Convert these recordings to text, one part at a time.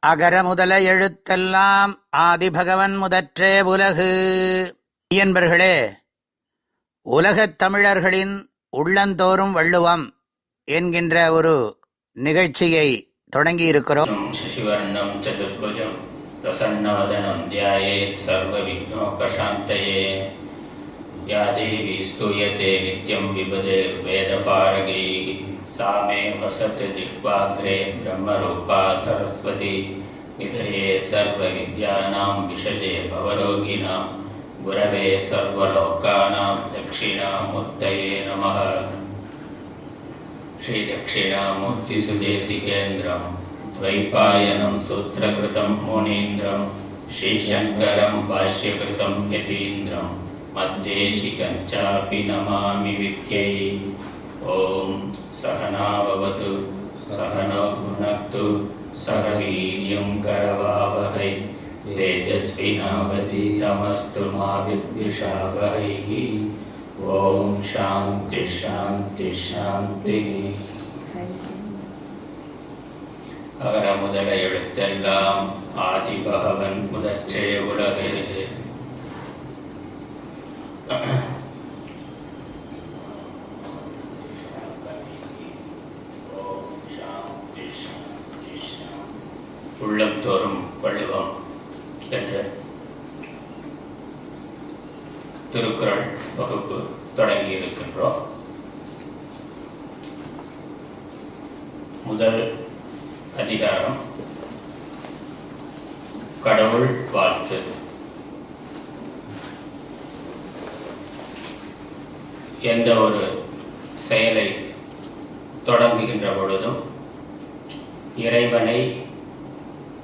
அகர முதல எழுத்தெல்லாம் ஆதிபகவன் முதற்றே உலகு. என்பர்களே உலகத் தமிழர்களின் உள்ளந்தோறும் வள்ளுவம் என்கின்ற ஒரு நிகழ்ச்சியை தொடங்கியிருக்கிறோம். சிசிவர்ணம் சதுர்புஜம் या देवी स्तूयते नित्यं विबुधैर्वेदपारगैः सा मे वसत् जिह्वाग्रे ब्रह्मरूपा सरस्वती। निधये सर्वविद्यानां विषजे भवरोगिणां। गुरवे सर्वलोकानां दक्षिणामूर्तये नमः। श्रीदक्षिणामूर्तिसुदेशिकेन्द्रं द्वैपायनं सूत्रकृतं मुनीन्द्रं श्रीशङ्करं भाष्यकृतं यतीन्द्रं मद्देशिकं चापि नमामि विद्यै ॐ सहनाववतु सहनौ भुनक्तु सह वीर्यं करवावहै तेजस्विनावधीतमस्तु मा विद्विषावहैः ॐ शान्ति शान्ति शान्तिः அகர முதல எழுத்தெல்லாம் ஆதிபகவன் முதற்றே உலகு உள்ளம் தோறும் வள்ளுவம் என்ற திருக்குறள் வகுப்பு தொடங்கி இருக்கின்றோம். முதல் அதிகாரம் கடவுள் வாழ்த்து. எந்த ஒரு செயலை தொடங்குகின்ற பொழுதும் இறைவனை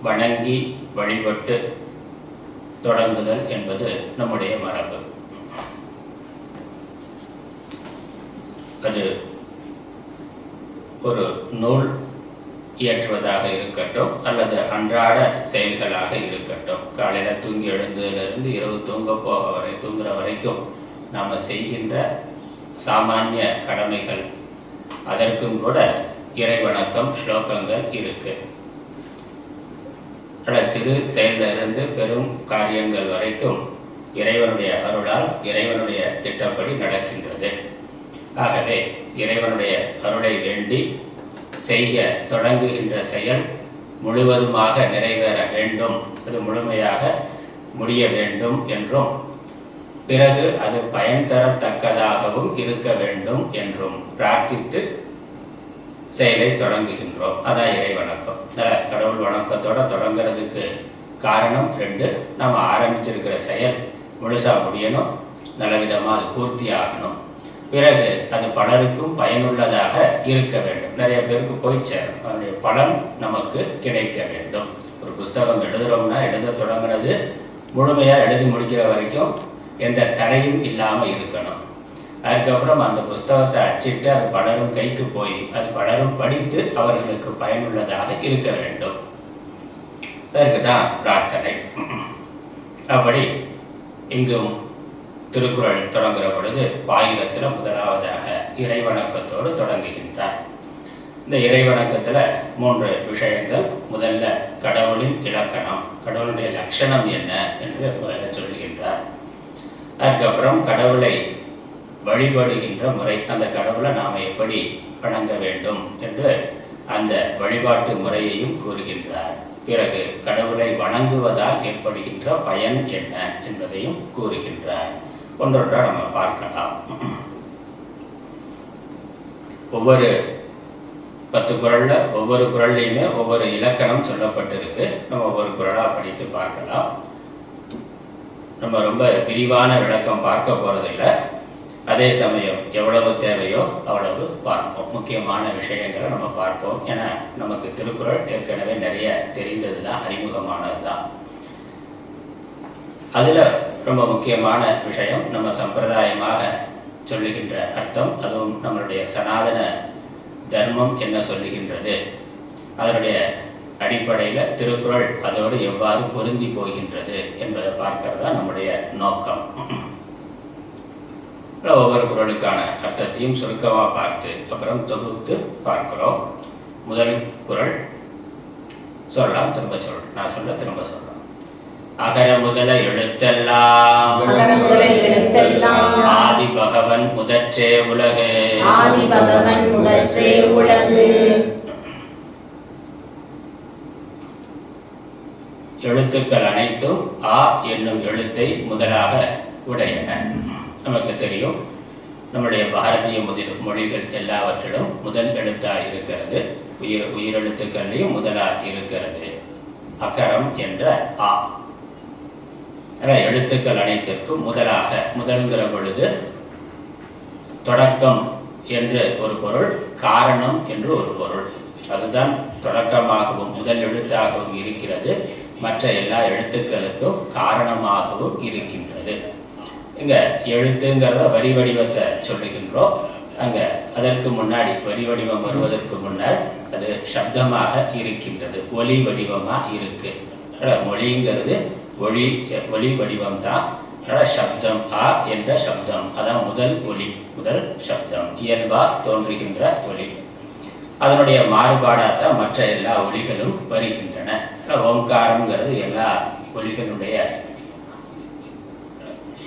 வணங்கி வழிபட்டு தொடங்குதல் என்பது நம்முடைய மரபு. அது ஒரு நூல் இயற்றுவதாக இருக்கட்டும் அல்லது அன்றாட செயல்களாக இருக்கட்டும். காலையில் தூங்கி எழுந்ததிலிருந்து இரவு தூங்க போக வரை தூங்குற வரைக்கும் நாம் செய்கின்ற சாமானிய கடமைகள். அதற்கும் கூட இறைவணக்கம் ஸ்லோகங்கள் இருக்கு. பல சிறு செயலில் பெரும் காரியங்கள் வரைக்கும் இறைவனுடைய அருளால் இறைவனுடைய திட்டப்படி நடக்கின்றது. ஆகவே இறைவனுடைய அருளை வேண்டி செய்ய தொடங்குகின்ற செயல் முழுவதுமாக நிறைவேற வேண்டும். அது முழுமையாக முடிய வேண்டும் என்றும் பிறகு அது பயன் தரத்தக்கதாகவும் இருக்க வேண்டும் என்றும் பிரார்த்தித்து செயலை தொடங்குகின்றோம். அதான் இறை வணக்கம். கடவுள் வணக்கத்தோட தொடங்குறதுக்கு காரணம் ரெண்டு நம்ம ஆரம்பிச்சிருக்கிற செயல் முழுசா முடியணும் நல்லவிதமாக அது பூர்த்தி ஆகணும். பிறகு அது பலருக்கும் பயனுள்ளதாக இருக்க வேண்டும். நிறைய பேருக்கு போய் சேரும். அதனுடைய பலன் நமக்கு கிடைக்க வேண்டும். ஒரு புஸ்தகம் எழுதுறோம்னா எழுத தொடங்குறது முழுமையா எழுதி முடிக்கிற வரைக்கும் எந்த தடையும் இல்லாமல் இருக்கணும். அதுக்கப்புறம் அந்த புஸ்தகத்தை அச்சிட்டு அது பலரும் கைக்கு போய் அது பலரும் படித்து அவர்களுக்கு பயனுள்ளதாக இருக்க வேண்டும். அதற்கு தான் பிரார்த்தனை. அப்படி இங்கும் திருக்குறள் தொடங்குகிற பொழுது பாயிரத்தில் முதலாவதாக இறைவணக்கத்தோடு தொடங்குகின்றார். இந்த இறைவணக்கத்தில் மூன்று விஷயங்கள். முதல்ல கடவுளின் இலக்கணம். கடவுளுடைய லட்சணம் என்ன என்று முதல்ல சொல்லுகின்றார். அதுக்கப்புறம் கடவுளை வழிபடுகின்ற முறை அந்த கடவுளை நாம் எப்படி வணங்க வேண்டும் என்று அந்த வழிபாட்டு முறையையும் கூறுகின்றார். பிறகு கடவுளை வணங்குவதால் ஏற்படுகின்ற பயன் என்ன என்பதையும் கூறுகின்றார். ஒன்றொன்றா நம்ம பார்க்கலாம். ஒவ்வொரு பத்து குரல்ல ஒவ்வொரு குரல்லையுமே ஒவ்வொரு இலக்கணம் சொல்லப்பட்டிருக்கு. நம்ம ஒவ்வொரு குரலா படித்து பார்க்கலாம். நம்ம ரொம்ப விரிவான விளக்கம் பார்க்க போறதில்லை. அதே சமயம் எவ்வளவு தேவையோ அவ்வளவு பார்ப்போம். முக்கியமான விஷயங்களை நம்ம பார்ப்போம் ஏன்னா நமக்கு திருக்குறள் ஏற்கனவே நிறைய தெரிந்தது தான் அறிமுகமானது தான் அதில் ரொம்ப முக்கியமான விஷயம் நம்ம சம்பிரதாயமாக சொல்லுகின்ற அர்த்தம் அதுவும் நம்மளுடைய சனாதன தர்மம் என்ன சொல்லுகின்றது? அதனுடைய அடிப்படையில் திருக்குறள் அதோடு எவ்வாறு பொருந்தி போகின்றது என்பதை பார்க்கறது தான் நம்முடைய நோக்கம். ஒவ்வொரு குரலுக்கான அர்த்தத்தையும் சுருக்கமாக பார்த்து அப்புறம் தொகுத்து பார்க்கிறோம். முதல் குரல் சொல்லலாம் திரும்ப சொல்றேன் நான் சொல்ல திரும்ப சொல்றேன் அகர முதல எழுத்தெல்லாம். அகர முதல எழுத்தெல்லாம். ஆதி பகவன் முதற்றே உலகு. ஆதி பகவன் முதற்றே உலகு. எழுத்துக்கள் அனைத்தும் ஆ என்னும் எழுத்தை முதலாக உடையன. நமக்கு தெரியும் நம்முடைய பாரதிய முதல் மொழிகள் எல்லாவற்றிலும் முதல் எழுத்தா இருக்கிறது உயிர் உயிரெழுத்துக்கள்லையும் முதலா இருக்கிறது. அகரம் என்ற ஆ. எழுத்துக்கள் அனைத்திற்கும் முதலாக முதல்கிற பொழுது தொடக்கம் என்று ஒரு பொருள் காரணம் என்று ஒரு பொருள். அதுதான் தொடக்கமாகவும் முதல் எழுத்தாகவும் இருக்கிறது. மற்ற எல்லா எழுத்துக்களுக்கும் காரணமாகவும் இருக்கின்றது. இங்க எழுத்துங்கிறத வரி வடிவத்தை சொல்லுகின்றோம். அங்க அதற்கு முன்னாடி வரி வடிவம் வருவதற்கு முன்னர் அது சப்தமாக இருக்கின்றது. ஒலி வடிவமா இருக்கு. மொழிங்கிறது ஒளி ஒலி வடிவம் தான் சப்தம் ஆ என்ற சப்தம். அதான் முதல் ஒலி முதல் சப்தம். இயல்பா தோன்றுகின்ற ஒலி. அதனுடைய மாறுபாடாகத்தான் மற்ற எல்லா ஒலிகளும் வருகின்றன. அதனால ஓங்காரம்ங்கிறது எல்லா ஒலிகளுடைய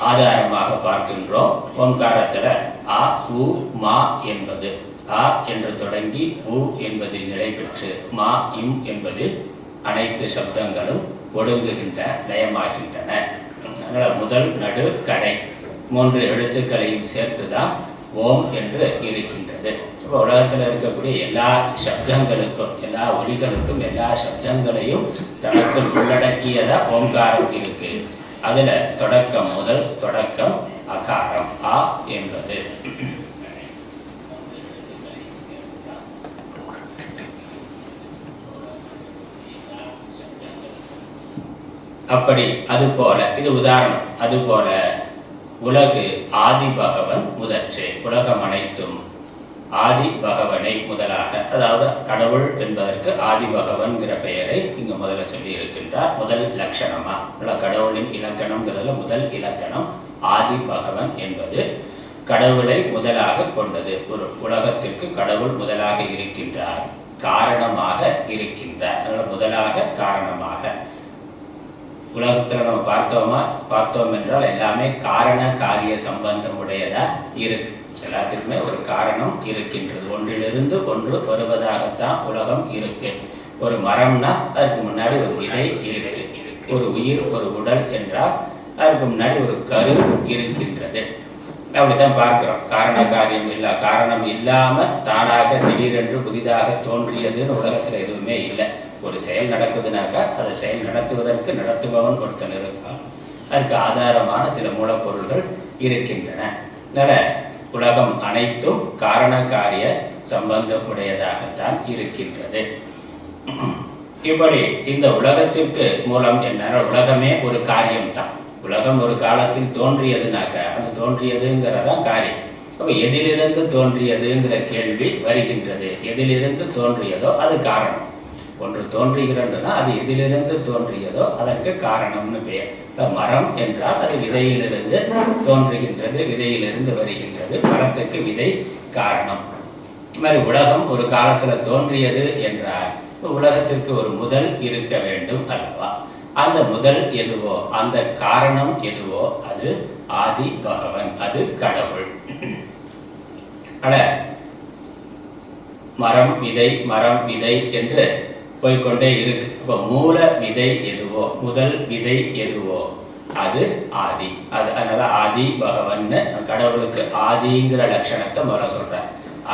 ஆதாரமாக பார்க்கின்றோம். ஓங்காரத்தில் அ உ மா என்பது. ஆ என்று தொடங்கி உ என்பதில் நிலை பெற்று மா இம் என்பதில் அனைத்து சப்தங்களும் ஒடுங்குகின்ற லயமாகின்றன. அதனால முதல் நடு கடை மூன்று எழுத்துக்களையும் சேர்த்து தான் ஓம் என்று இருக்கின்றது. இப்போ உலகத்தில் இருக்கக்கூடிய எல்லா சப்தங்களுக்கும் எல்லா ஒலிகளுக்கும் எல்லா சப்தங்களையும் தனக்குள் உள்ளடக்கியதா ஓங்காரம் இருக்கு. அதுல தொடக்கம் முதல் தொடக்கம் அகாரம் ஆ என்பது. அப்படி அது போல இது உதாரணம் அது போல உலகு ஆதி பகவன் முதற்றே உலகம் அனைத்தும் ஆதி பகவனை முதலாக அதாவது கடவுள் என்பதற்கு ஆதி பகவன்கிற பெயரை இங்கு முதல்ல சொல்லி இருக்கின்றார். முதல் லட்சணமா? கடவுளின் இலக்கணம்ங்கிறதுல முதல் இலக்கணம் ஆதி பகவன் என்பது கடவுளை முதலாக கொண்டது. ஒரு உலகத்திற்கு கடவுள் முதலாக இருக்கின்றார் காரணமாக இருக்கின்றார். அதனால முதலாக காரணமாக. உலகத்துல நம்ம பார்த்தோமா? பார்த்தோம் என்றால் எல்லாமே காரண காரிய சம்பந்தம் உடையதா இருக்கு. எல்லாத்துக்குமே ஒரு காரணம் இருக்கின்றது. ஒன்றிலிருந்து ஒன்று வருவதாகத்தான் உலகம் இருக்கு. ஒரு மரம்னா அதுக்கு முன்னாடி ஒரு விதை இருக்கு. ஒரு உயிர் ஒரு உடல் என்றால் அதுக்கு முன்னாடி ஒரு கரு இருக்கின்றது. அப்படித்தான் பார்க்கிறோம். காரண காரியம் இல்லை காரணம் இல்லாம தானாக திடீரென்று புதிதாக தோன்றியதுன்னு உலகத்துல எதுவுமே இல்லை. ஒரு செயல் நடக்குதுனாக்கா அதை செயல் நடத்துவதற்கு நடத்துபவன் ஒருத்தன் இருக்கான் அதுக்கு ஆதாரமான சில மூலப்பொருள்கள் இருக்கின்றன. அதனால உலகம் அனைத்தும் காரண காரிய சம்பந்தமுடையதாகத்தான் இருக்கின்றது. இப்படி இந்த உலகத்திற்கு மூலம் என்ன உலகமே ஒரு காரியம்தான். உலகம் ஒரு காலத்தில் தோன்றியதுனாக்க அது தோன்றியதுங்கிறதான் காரியம். அப்ப எதிலிருந்து தோன்றியதுங்கிற கேள்வி வருகின்றது. எதிலிருந்து தோன்றியதோ அது காரணம். ஒன்று தோன்றுகிறதுனா அது எதிலிருந்து தோன்றியதோ அதற்கு காரணம்னு பெயர். இப்போ மரம் என்றால் அது விதையிலிருந்து தோன்றுகின்றது விதையிலிருந்து வருகின்றது மரத்துக்கு விதை காரணம். இது மாதிரி உலகம் ஒரு காலத்துல தோன்றியது என்றால் உலகத்திற்கு ஒரு முதல் இருக்க வேண்டும் அல்லவா? அந்த முதல் எதுவோ அந்த காரணம் எதுவோ அது ஆதி பகவன் அது கடவுள். அட மரம் விதை மரம் விதை என்று போய்க்கொண்டே இருக்கு. இப்போ மூல விதை எதுவோ முதல் விதை எதுவோ? அது ஆதி. அது அதனால ஆதி பகவன்னு கடவுளுக்கு ஆதிங்கிற லட்சணத்தை முதல்ல சொல்றேன்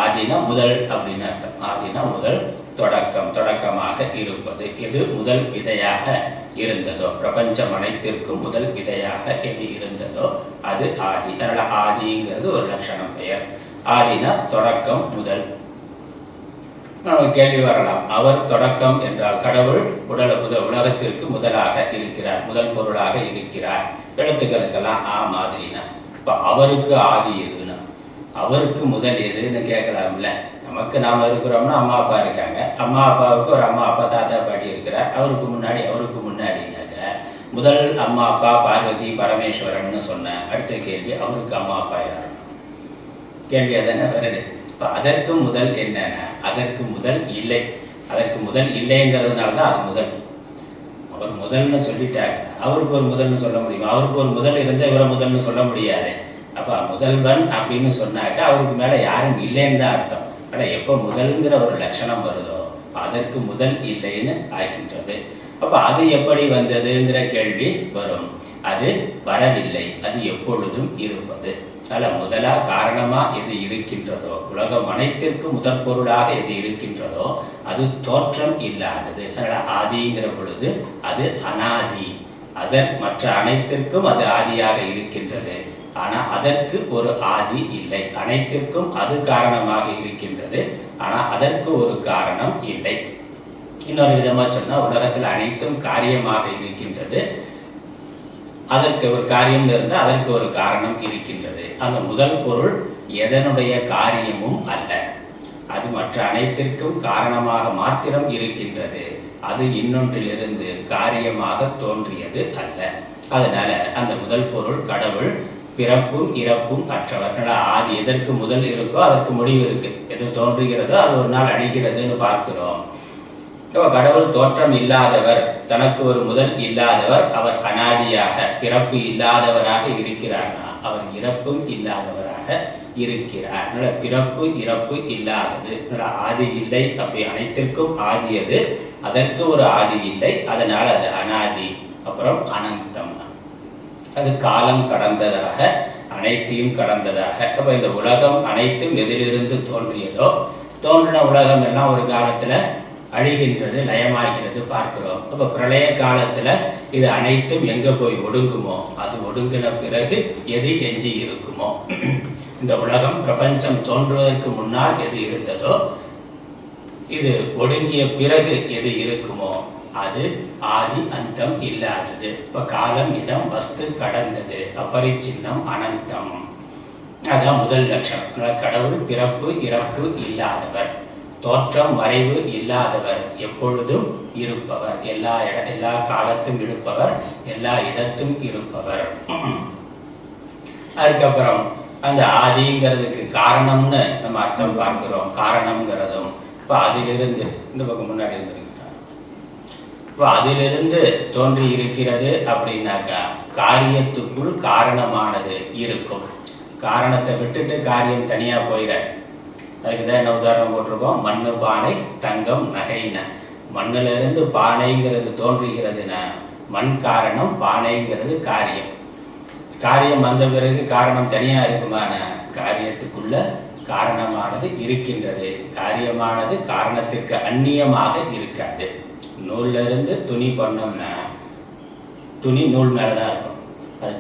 ஆதினா முதல் அப்படின்னு அர்த்தம். ஆதினா முதல் தொடக்கம் தொடக்கமாக இருப்பது. எது முதல் விதையாக இருந்ததோ பிரபஞ்சம் அனைத்திற்கும் முதல் விதையாக எது இருந்ததோ அது ஆதி. அதனால ஆதிங்கிறது ஒரு லட்சணம் பெயர். ஆதினா தொடக்கம் முதல். நமக்கு கேள்வி வரலாம். அவர் தொடக்கம் என்றால் கடவுள் உடல முத உலகத்திற்கு முதலாக இருக்கிறார் முதல் பொருளாக இருக்கிறார். எழுத்துக்களுக்கெல்லாம் ஆ மாதிரினா இப்ப அவருக்கு ஆதி எதுனா அவருக்கு முதல் எதுன்னு கேட்கலாம்ல. நமக்கு நாம இருக்கிறோம்னா அம்மா அப்பா இருக்காங்க. அம்மா அப்பாவுக்கு ஒரு அம்மா அப்பா தாத்தா பாட்டி இருக்கிறார். அவருக்கு முன்னாடி அவருக்கு முன்னாடினாக்க முதல் அம்மா அப்பா பார்வதி பரமேஸ்வரன்னு சொன்ன அடுத்த கேள்வி அவருக்கு அம்மா அப்பா யார்? கேள்வி அதானே வருது. இப்போ அதற்கு முதல் என்னென்ன? அதற்கு முதல் இல்லை. அதற்கு முதல் இல்லைங்கிறதுனால தான் அது முதல். அவர் முதல்னு சொல்லிட்டார். அவருக்கு ஒரு முதல்னு சொல்ல முடியுமா? அவருக்கு ஒரு முதல் இருந்தால் இவரை முதல்னு சொல்ல முடியாது. அப்போ முதல்வன் அப்படின்னு சொன்னாக்க அவருக்கு மேலே யாரும் இல்லைன்னு தான் அர்த்தம். ஆனால் எப்போ முதல்ங்கிற ஒரு லட்சணம் வருதோ அதற்கு முதல் இல்லைன்னு ஆகின்றது. அப்ப அது எப்படி வந்ததுங்கிற கேள்வி வரும். அது வரவில்லை. அது எப்பொழுதும் இருப்பது. அதில் முதலா காரணமா எது இருக்கின்றதோ உலகம் அனைத்திற்கும் முதற் பொருளாக எது இருக்கின்றதோ அது தோற்றம் இல்லாதது. அதனால் ஆதிங்கிற பொழுது அது அனாதி. அதன் மற்ற அனைத்திற்கும் அது ஆதியாக இருக்கின்றது. ஆனா அதற்கு ஒரு ஆதி இல்லை. அனைத்திற்கும் அது காரணமாக இருக்கின்றது. ஆனா அதற்கு ஒரு காரணம் இல்லை. இன்னொரு விதமா சொன்னா உலகத்தில் அனைத்தும் காரியமாக இருக்கின்றது. அதற்கு ஒரு காரியம் இருந்தால் அதற்கு ஒரு காரணம் இருக்கின்றது. அந்த முதல் பொருள் எதனுடைய காரியமும் அல்ல. அது மற்ற அனைத்திற்கும் காரணமாக மாத்திரம் இருக்கின்றது. அது இன்னொன்றிலிருந்து காரியமாக தோன்றியது அல்ல. அதனால அந்த முதல் பொருள் கடவுள் பிறப்பும் இறப்பும் அற்றவர் ஆதி எதற்கு முதல் இருக்கோ அதற்கு முடிவு இருக்கு. எது தோன்றுகிறதோ அது ஒரு நாள் அழிகிறதுன்னு பார்க்கிறோம். கடவுள் தோற்றம் இல்லாதவர் தனக்கு ஒரு முதல் இல்லாதவர் அவர் அனாதியாக பிறப்பு இல்லாதவராக இருக்கிறாரா. அவர் இறப்பும் இல்லாதவராக இருக்கிறார். பிறப்பு இறப்பு இல்லாதது? ஆதி இல்லை அப்படி அனைத்திற்கும் ஆதியது அதற்கு ஒரு ஆதி இல்லை அதனால் அது அனாதி. அப்புறம் அனந்தம். அது காலம் கடந்ததாக அனைத்தையும் கடந்ததாக. அப்ப இந்த உலகம் அனைத்தும் எதிலிருந்து தோன்றியதோ? தோன்றின உலகம் எல்லாம் ஒரு காலத்துல அழிகின்றது லயமாகிறது பார்க்கிறோம். அப்ப பிரளய காலத்துல இது அனைத்தும் எங்க போய் ஒடுங்குமோ? அது ஒடுங்கின பிறகு எது எஞ்சி இருக்குமோ? இந்த உலகம் பிரபஞ்சம் தோன்றுவதற்கு முன்னால் எது இருந்ததோ இது ஒடுங்கிய பிறகு எது இருக்குமோ அது ஆதி அந்தம் இல்லாதது. இப்ப காலம் இடம் வஸ்து கடந்தது. அபரிச்சின்னம் அனந்தம். அதான் முதல் லட்சம் கடவுள் பிறப்பு இறப்பு இல்லாதவர். தோற்றம் மறைவு இல்லாதவர் எப்பொழுதும் இருப்பவர். எல்லா இட எல்லா காலத்தும் இருப்பவர் எல்லா இடத்தும் இருப்பவர். அதுக்கப்புறம் அந்த ஆதிங்கிறதுக்கு காரணம்னு நம்ம அர்த்தம் பார்க்கிறோம். காரணம்ங்கிறதும். இப்போ அதிலிருந்து இந்த பக்கம் முன்னாடி இருந்திருக்கிறார். இப்போ அதிலிருந்து தோன்றி இருக்கிறது அப்படின்னாக்கா காரியத்துக்குள் காரணமானது இருக்கும். காரணத்தை விட்டுட்டு காரியம் தனியா போயிட அதுக்கு தான் என்ன உதாரணம் போட்டிருக்கோம்? மண்ணு பானை தங்கம் நகைன மண்ணுல இருந்து பானைங்கிறது தோன்றுகிறதுனா மண் காரணம் பானைங்கிறது காரியம். காரியம் வந்த பிறகு காரணம் தனியாக இருக்குமான காரியத்துக்குள்ள காரணமானது இருக்கின்றது. காரியமானது காரணத்திற்கு அந்நியமாக இருக்காது. நூல்ல இருந்து துணி பண்ணோம்னா துணி நூல் மேலதான் இருக்கும்.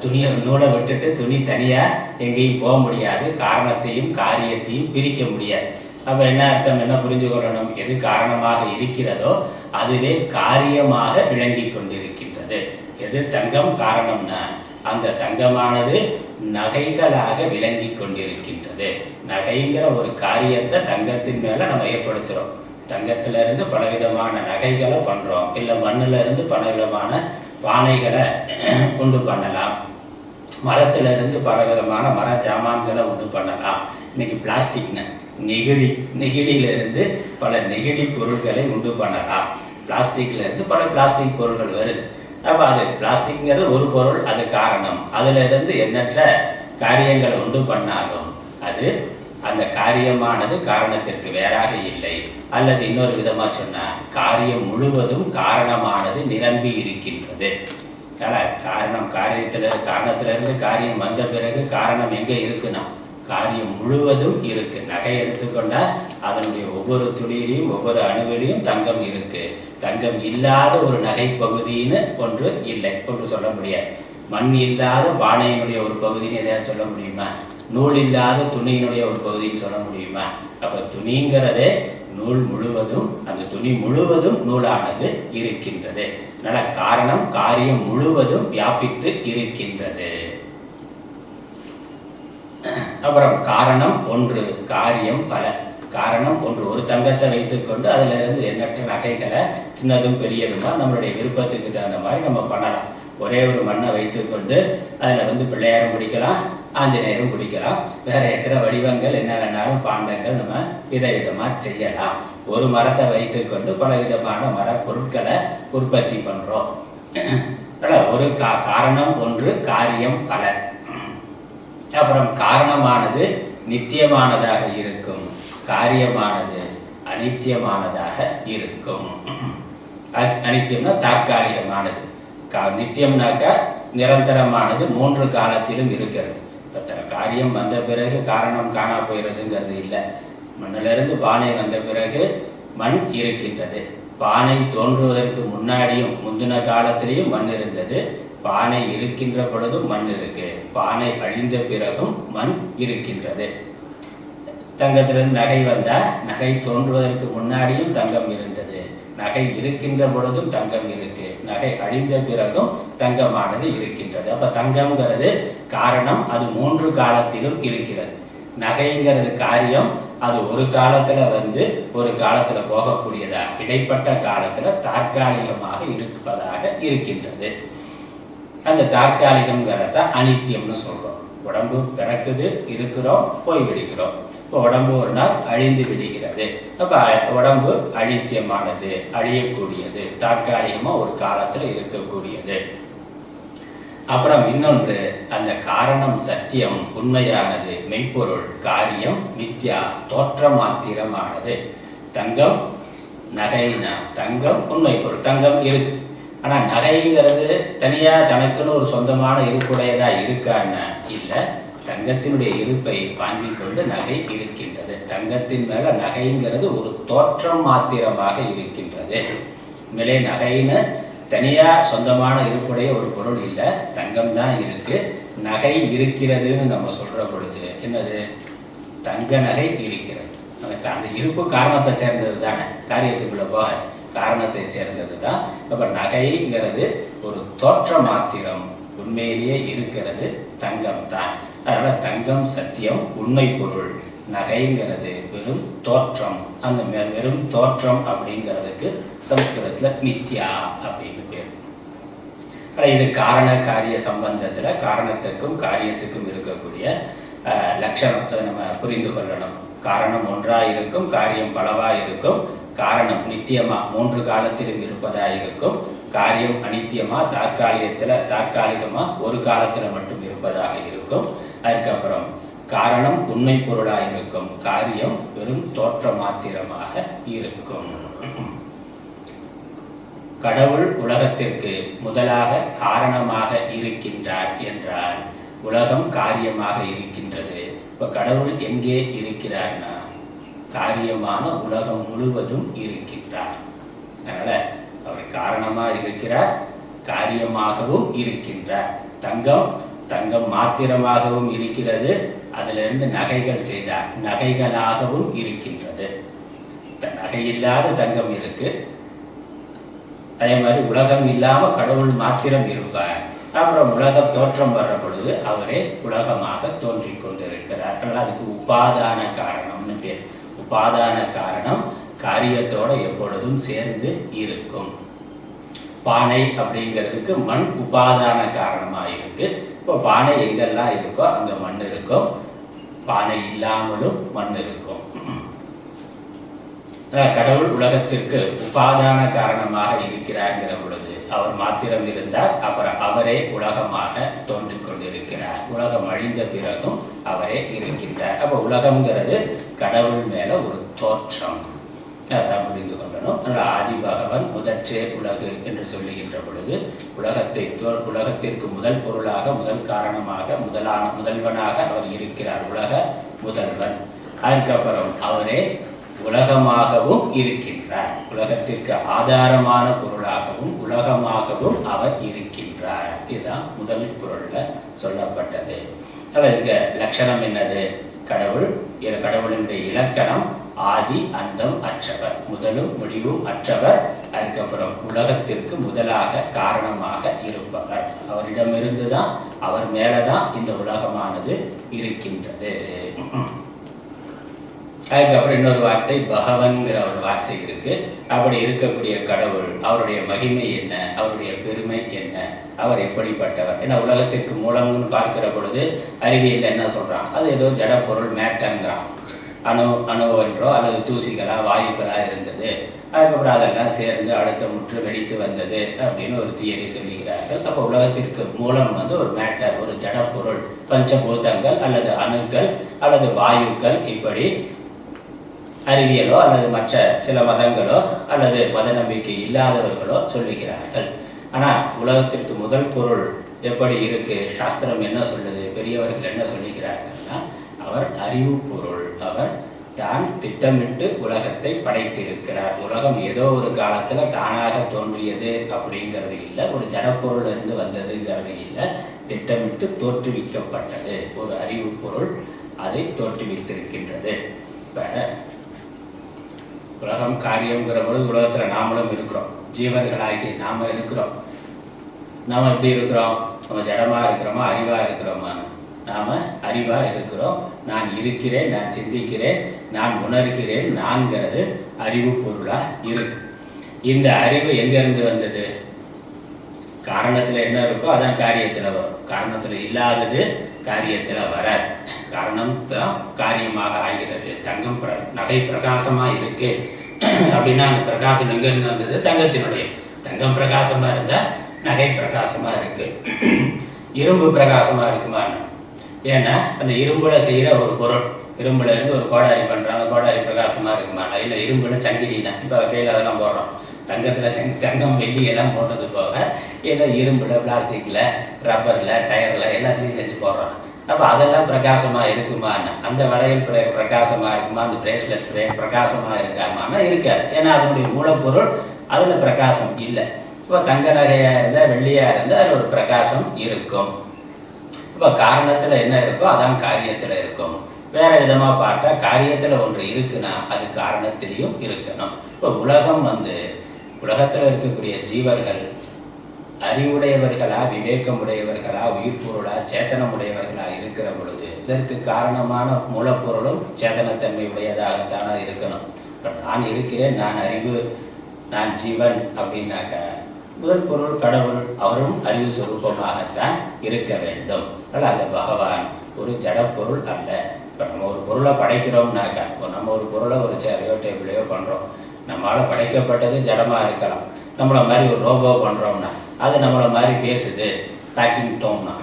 துணியை நூலை விட்டுட்டு துணி தனியா எங்கேயும் போக முடியாது. காரணத்தையும் காரியத்தையும் பிரிக்க முடியாது. அப்போ என்ன அர்த்தம்? என்ன புரிஞ்சு கொள்ளணும்? எது காரணமாக இருக்கிறதோ அதுவே காரியமாக விளங்கி கொண்டிருக்கின்றது. எது தங்கம்? காரணம்னா அந்த தங்கமானது நகைகளாக விளங்கி கொண்டிருக்கின்றது. நகைங்கிற ஒரு காரியத்தை தங்கத்தின் மேல நம்ம ஏற்படுத்துறோம். தங்கத்துல இருந்து பலவிதமான நகைகளை பண்றோம். இல்லை மண்ணுல இருந்து பலவிதமான பானைகளை உண்டு பண்ணலாம். மரத்துல இருந்து பலவிதமான மர ஜாமான்களை உண்டு பண்ணலாம். இன்னைக்கு பிளாஸ்டிக்னு நெகிழி நெகிழியிலிருந்து பல நெகிழி பொருட்களை உண்டு பண்ணலாம். பிளாஸ்டிக்ல இருந்து பல பிளாஸ்டிக் பொருட்கள் வருது. அப்போ அது பிளாஸ்டிக்ங்கிறது ஒரு பொருள் அது காரணம். அதுல இருந்து எண்ணற்ற காரியங்களை உண்டு பண்ணாலும் அது அந்த காரியமானது காரணத்திற்கு வேறாக இல்லை. அல்லது இன்னொரு விதமா சொன்னா காரியம் முழுவதும் காரணமானது நிரம்பி இருக்கின்றது. ஆனா காரணம் காரியத்துல காரணத்திலிருந்து காரியம் வந்த பிறகு காரணம் எங்க இருக்குன்னா காரியம் முழுவதும் இருக்கு. நகை எடுத்துக்கொண்டா அதனுடைய ஒவ்வொரு துளியிலையும் ஒவ்வொரு அணுவிலையும் தங்கம் இருக்கு. தங்கம் இல்லாத ஒரு நகை பகுதின்னு ஒன்று இல்லை. ஒன்று சொல்ல முடியாது. மண் இல்லாத பானையினுடைய ஒரு பகுதின்னு எதையாவது சொல்ல முடியுமா? நூல் இல்லாத துணியினுடைய ஒரு பகுதின்னு சொல்ல முடியுமா? அப்ப துணிங்கிறதே நூல் முழுவதும் அந்த துணி முழுவதும் நூலானது இருக்கின்றது. அதனால காரணம் காரியம் முழுவதும் வியாபித்து இருக்கின்றது. அப்புறம் காரணம் ஒன்று காரியம் பல. காரணம் ஒன்று ஒரு தங்கத்தை வைத்துக்கொண்டு அதுல இருந்து எண்ணற்ற நகைகளை சின்னதும் பெரியதுமா நம்மளுடைய விருப்பத்துக்கு தகுந்த மாதிரி நம்ம பண்ணலாம். ஒரே ஒரு மண்ணை வைத்துக்கொண்டு அதுல வந்து பிள்ளையாரம் பிடிக்கலாம் ஆஞ்சநேயரும் பிடிக்கலாம் வேற எத்தனை வடிவங்கள் என்ன வேணாலும் பாண்டங்கள் நம்ம விதவிதமா செய்யலாம். ஒரு மரத்தை வைத்துக்கொண்டு பல விதமான மர பொருட்களை உற்பத்தி பண்றோம். ஒரு கா காரணம் ஒன்று காரியம் பல அப்புறம் காரணமானது நித்தியமானதாக இருக்கும். காரியமானது அனித்தியமானதாக இருக்கும். அனித்தியம்னா தற்காலிகமானது. கா- நித்தியம்னாக்கா நிரந்தரமானது மூன்று காலத்திலும் இருக்கிறது. காரியம் வந்த பிறகு காரணம் காணா போயிடுறதுங்கிறது இல்லை. மண்ணிலிருந்து பானை வந்த பிறகு மண் இருக்கின்றது. பானை தோன்றுவதற்கு முன்னாடியும் முந்தின காலத்திலேயும் மண் இருந்தது. பானை இருக்கின்ற பொழுதும் மண் இருக்கு. பானை அழிந்த பிறகும் மண் இருக்கின்றது. தங்கத்திலிருந்து நகை வந்தால் நகை தோன்றுவதற்கு முன்னாடியும் தங்கம் இருந்தது. நகை இருக்கின்ற பொழுதும் தங்கம் இருக்கு. நகை அழிந்த பிறகும் தங்கமானது இருக்கின்றது. அப்ப தங்கம்ங்கிறது காரணம் அது மூன்று காலத்திலும் இருக்கிறது. நகைங்கிறது காரியம் அது ஒரு காலத்துல வந்து ஒரு காலத்துல போகக்கூடியதா? இடைப்பட்ட காலத்துல தற்காலிகமாக இருப்பதாக இருக்கின்றது. அந்த தற்காலிகம்ங்கிறத அனித்தியம்னு சொல்றோம். உடம்பு பிறக்குது இருக்கிறோம் போய் விடுகிறோம் இப்போ உடம்பு ஒரு நாள் அழிந்து விடுகிறது. அப்ப உடம்பு அழித்தியமானது அழியக்கூடியது தற்காலிகமா ஒரு காலத்துல இருக்கக்கூடியது. அப்புறம் இன்னொன்று அந்த காரணம் சத்தியம் உண்மையானது மெய்ப்பொருள் காரியம் மித்யா தோற்றம் மாத்திரமானது தங்கம் நகைனா தங்கம் உண்மை பொருள் தங்கம் இருக்கு. ஆனால் நகைங்கிறது தனியாக தனக்குன்னு ஒரு சொந்தமான இருப்புடையதாக இருக்கான்னா இல்லை தங்கத்தினுடைய இருப்பை வாங்கி கொண்டு நகை இருக்கின்றது. தங்கத்தின் மேல நகைங்கிறது ஒரு தோற்றம் மாத்திரமாக இருக்கின்றது. மேலே நகைன்னு தனியாக சொந்தமான இருப்புடைய ஒரு பொருள் இல்லை தங்கம் தான் இருக்கு. நகை இருக்கிறதுன்னு நம்ம சொல்ற பொழுது என்னது? தங்க நகை இருக்கிறது. அந்த அந்த இருப்பு காரணத்தை சேர்ந்தது தானே. காரியத்துக்குள்ள போக காரணத்தை சேர்ந்தது தான். அப்ப நகைங்கிறது ஒரு தோற்ற மாத்திரம் உண்மையிலேயே இருக்கிறது தங்கம் தான் அதனால தங்கம் சத்தியம் உண்மை பொருள். நகைங்கிறது வெறும் தோற்றம். அந்த மெ- வெறும் தோற்றம் அப்படிங்கிறதுக்கு சம்ஸ்கிருதத்துல மித்யா அப்படின்னு இது காரண காரிய சம்பந்தத்தில் காரணத்துக்கும் காரியத்துக்கும் இருக்கக்கூடிய லட்சணத்தை நம்ம புரிந்து கொள்ளணும். காரணம் ஒன்றாக இருக்கும் காரியம் பலவாக இருக்கும். காரணம் நித்தியமாக மூன்று காலத்திலும் இருப்பதாக இருக்கும். காரியம் அனித்தியமாக தற்காலிகத்தில் தற்காலிகமாக ஒரு காலத்தில் மட்டும் இருப்பதாக இருக்கும். அதுக்கப்புறம் காரணம் உண்மை பொருளாக இருக்கும். காரியம் வெறும் தோற்ற மாத்திரமாக இருக்கும். கடவுள் உலகத்திற்கு முதலாக காரணமாக இருக்கின்றார் என்றால் உலகம் காரியமாக இருக்கின்றது. இப்ப கடவுள் எங்கே இருக்கிறார்னா காரியமான உலகம் முழுவதும் இருக்கின்றார். அதனால அவர் காரணமாக இருக்கிறார் காரியமாகவும் இருக்கின்றார். தங்கம் தங்கம் மாத்திரமாகவும் இருக்கிறது. அதிலிருந்து நகைகள் செய்தார் நகைகளாகவும் இருக்கின்றது. நகை இல்லாத தங்கம் இருக்கு. அதே மாதிரி உலகம் இல்லாமல் கடவுள் மாத்திரம் இருப்பார் அப்புறம் உலகம் தோற்றம் வர்ற பொழுது அவரே உலகமாக தோன்றி கொண்டிருக்கிறார். அதனால் அதுக்கு உபாதான காரணம்னு பேர். உபாதான காரணம் காரியத்தோட எப்பொழுதும் சேர்ந்து இருக்கும். பானை அப்படிங்கிறதுக்கு மண் உபாதான காரணமாக இருக்கு. இப்போ பானை எங்கெல்லாம் இருக்கோ அங்கே மண் இருக்கும். பானை இல்லாமலும் மண் இருக்கும். கடவுள் உலகத்திற்கு உபாதான காரணமாக இருக்கிறார்ங்கிற பொழுது அவர் மாத்திரம் இருந்தார் அப்புறம் அவரே உலகமாக தோன்றிக் கொண்டிருக்கிறார். உலகம் அழிந்த பிறகும் அவரே இருக்கின்றார். அப்ப உலகம்ங்கிறது கடவுள் மேல ஒரு தோற்றம். அதான் புரிந்து கொள்ளணும். அதனால ஆதி பகவன் முதற்றே உலகு என்று சொல்லுகின்ற பொழுது உலகத்தை உலகத்திற்கு முதல் பொருளாக முதல் காரணமாக முதலான முதல்வனாக அவர் இருக்கிறார். உலக முதல்வன். அதுக்கப்புறம் அவரே உலகமாகவும் இருக்கின்றார். உலகத்திற்கு ஆதாரமான பொருளாகவும் உலகமாகவும் அவர் இருக்கின்றார். இதுதான் முதல் பொருள்ல சொல்லப்பட்டது. அதில் இருக்க லட்சணம் என்னது? கடவுள். இது கடவுளினுடைய இலக்கணம். ஆதி அந்தம் அற்றவர். முதலும் முடிவும் அற்றவர். அதுக்கப்புறம் உலகத்திற்கு முதலாக காரணமாக இருப்பவர். அவரிடமிருந்து தான் அவர் மேலதான் இந்த உலகமானது இருக்கின்றது. அதுக்கப்புறம் இன்னொரு வார்த்தை பகவன்கிற ஒரு வார்த்தை இருக்கு. அப்படி இருக்கக்கூடிய கடவுள் அவருடைய மகிமை என்ன அவருடைய பெருமை என்ன அவர் எப்படிப்பட்டவர்? ஏன்னா உலகத்திற்கு மூலம்னு பார்க்கிற பொழுது அறிவியல் என்ன சொல்றான் அது ஏதோ ஜட பொருள் மேட்டர்ங்கிறான் அணு அணுவென்றோ அல்லது தூசிகளா வாயுக்களா இருந்தது. அதுக்கப்புறம் அதெல்லாம் சேர்ந்து அடுத்த முற்று வெடித்து வந்தது அப்படின்னு ஒரு தியரி சொல்லுகிறார்கள் அப்போ உலகத்திற்கு மூலம் வந்து ஒரு மேட்டர் ஒரு ஜடப்பொருள் பஞ்சபூதங்கள் அல்லது அணுக்கள் அல்லது வாயுக்கள் இப்படி அறிவியலோ அல்லது மற்ற சில மதங்களோ அல்லது மத நம்பிக்கை இல்லாதவர்களோ சொல்லுகிறார்கள். ஆனால் உலகத்திற்கு முதல் பொருள் எப்படி இருக்கு? சாஸ்திரம் என்ன சொல்லுது? பெரியவர்கள் என்ன சொல்லுகிறார்கள்னா அவர் அறிவு பொருள். அவர் தான் திட்டமிட்டு உலகத்தை படைத்திருக்கிறார். உலகம் ஏதோ ஒரு காலத்துல தானாக தோன்றியது அப்படிங்கிறது இல்லை. ஒரு ஜடப்பொருள் இருந்து வந்ததுங்கிறது இல்லை. திட்டமிட்டு தோற்றுவிக்கப்பட்டது. ஒரு அறிவு பொருள் அதை தோற்றுவித்திருக்கின்றது. இப்போ உலகம் காரியங்கிற பொழுது உலகத்துல நாமளும் இருக்கிறோம். ஜீவர்களாகி நாம இருக்கிறோம். நாம எப்படி இருக்கிறோம்? நம்ம ஜடமா இருக்கிறோமா? அறிவா இருக்கிறோமான்னு நாம அறிவா இருக்கிறோம். நான் இருக்கிறேன் நான் சிந்திக்கிறேன் நான் உணர்கிறேன். நான்கிறது அறிவு பொருளா இருக்கு. இந்த அறிவு எங்க இருந்து வந்தது? காரணத்துல என்ன இருக்கோ அதான் காரியத்துல வரும். காரணத்துல இல்லாதது காரியத்தில் வர காரணம் தான் காரியமாக ஆகிறது. தங்கம் பிர நகை பிரகாசமாக இருக்கு. அப்படின்னா அந்த பிரகாசம் எங்கேருந்து வந்தது? தங்கத்தினுடைய. தங்கம் பிரகாசமாக இருந்தால் நகை பிரகாசமாக இருக்கு. இரும்பு பிரகாசமாக இருக்குமா? ஏன்னா அந்த இரும்புல செய்கிற ஒரு பொருள் இரும்புல இருந்து ஒரு கோடாரி பண்ணுறாங்க கோடாரி பிரகாசமாக இருக்குமா? இல்லை இரும்புல சங்கிலினா இப்போ கையில் அதெல்லாம் போடுறோம். தங்கத்துல சங்க தங்கம் வெள்ளி எல்லாம் போட்டது போக ஏதோ இரும்புல பிளாஸ்டிக்கில் ரப்பரில் டயர்ல எல்லாத்தையும் செஞ்சு போடுறோம் அப்போ அதெல்லாம் பிரகாசமா இருக்குமான்னு அந்த வளையல் பிர பிரகாசமா இருக்குமா அந்த பிரேஸ்லெட் பிரே பிரகாசமா இருக்காமான்னா இருக்காது. ஏன்னா அதனுடைய மூலப்பொருள் அதில் பிரகாசம் இல்லை. இப்போ தங்க நகையா இருந்தா வெள்ளியா இருந்தால் அதில் ஒரு பிரகாசம் இருக்கும். இப்போ காரணத்துல என்ன இருக்கோ அதான் காரியத்துல இருக்கும். வேற விதமா பார்த்தா காரியத்துல ஒன்று இருக்குன்னா அது காரணத்திலையும் இருக்கணும். இப்போ உலகம் வந்து உலகத்துல இருக்கக்கூடிய ஜீவர்கள் அறிவுடையவர்களா விவேகமுடையவர்களா உயிர் பொருளா சேத்தனமுடையவர்களா இருக்கிற பொழுது இதற்கு காரணமான மூலப்பொருளும் சேதனத்தன்மை உடையதாகத்தான் இருக்கணும். நான் இருக்கிறேன் நான் அறிவு நான் ஜீவன் அப்படின்னாக்க முதல் பொருள் கடவுள் அவரும் அறிவு சுரூபமாகத்தான் இருக்க வேண்டும். அதனால் அந்த பகவான் ஒரு ஜடப்பொருள் அல்ல. இப்போ நம்ம ஒரு பொருளை படைக்கிறோம்னாக்கா இப்போ நம்ம ஒரு பொருளை ஒரு சேரையோ டேபிளையோ பண்ணுறோம் நம்மளால் படைக்கப்பட்டது ஜடமாக இருக்கலாம். நம்மளை மாதிரி ஒரு ரோபோ பண்ணுறோம்னா அது நம்மளை மாதிரி பேசுது. டாக்கிங் டோம்னா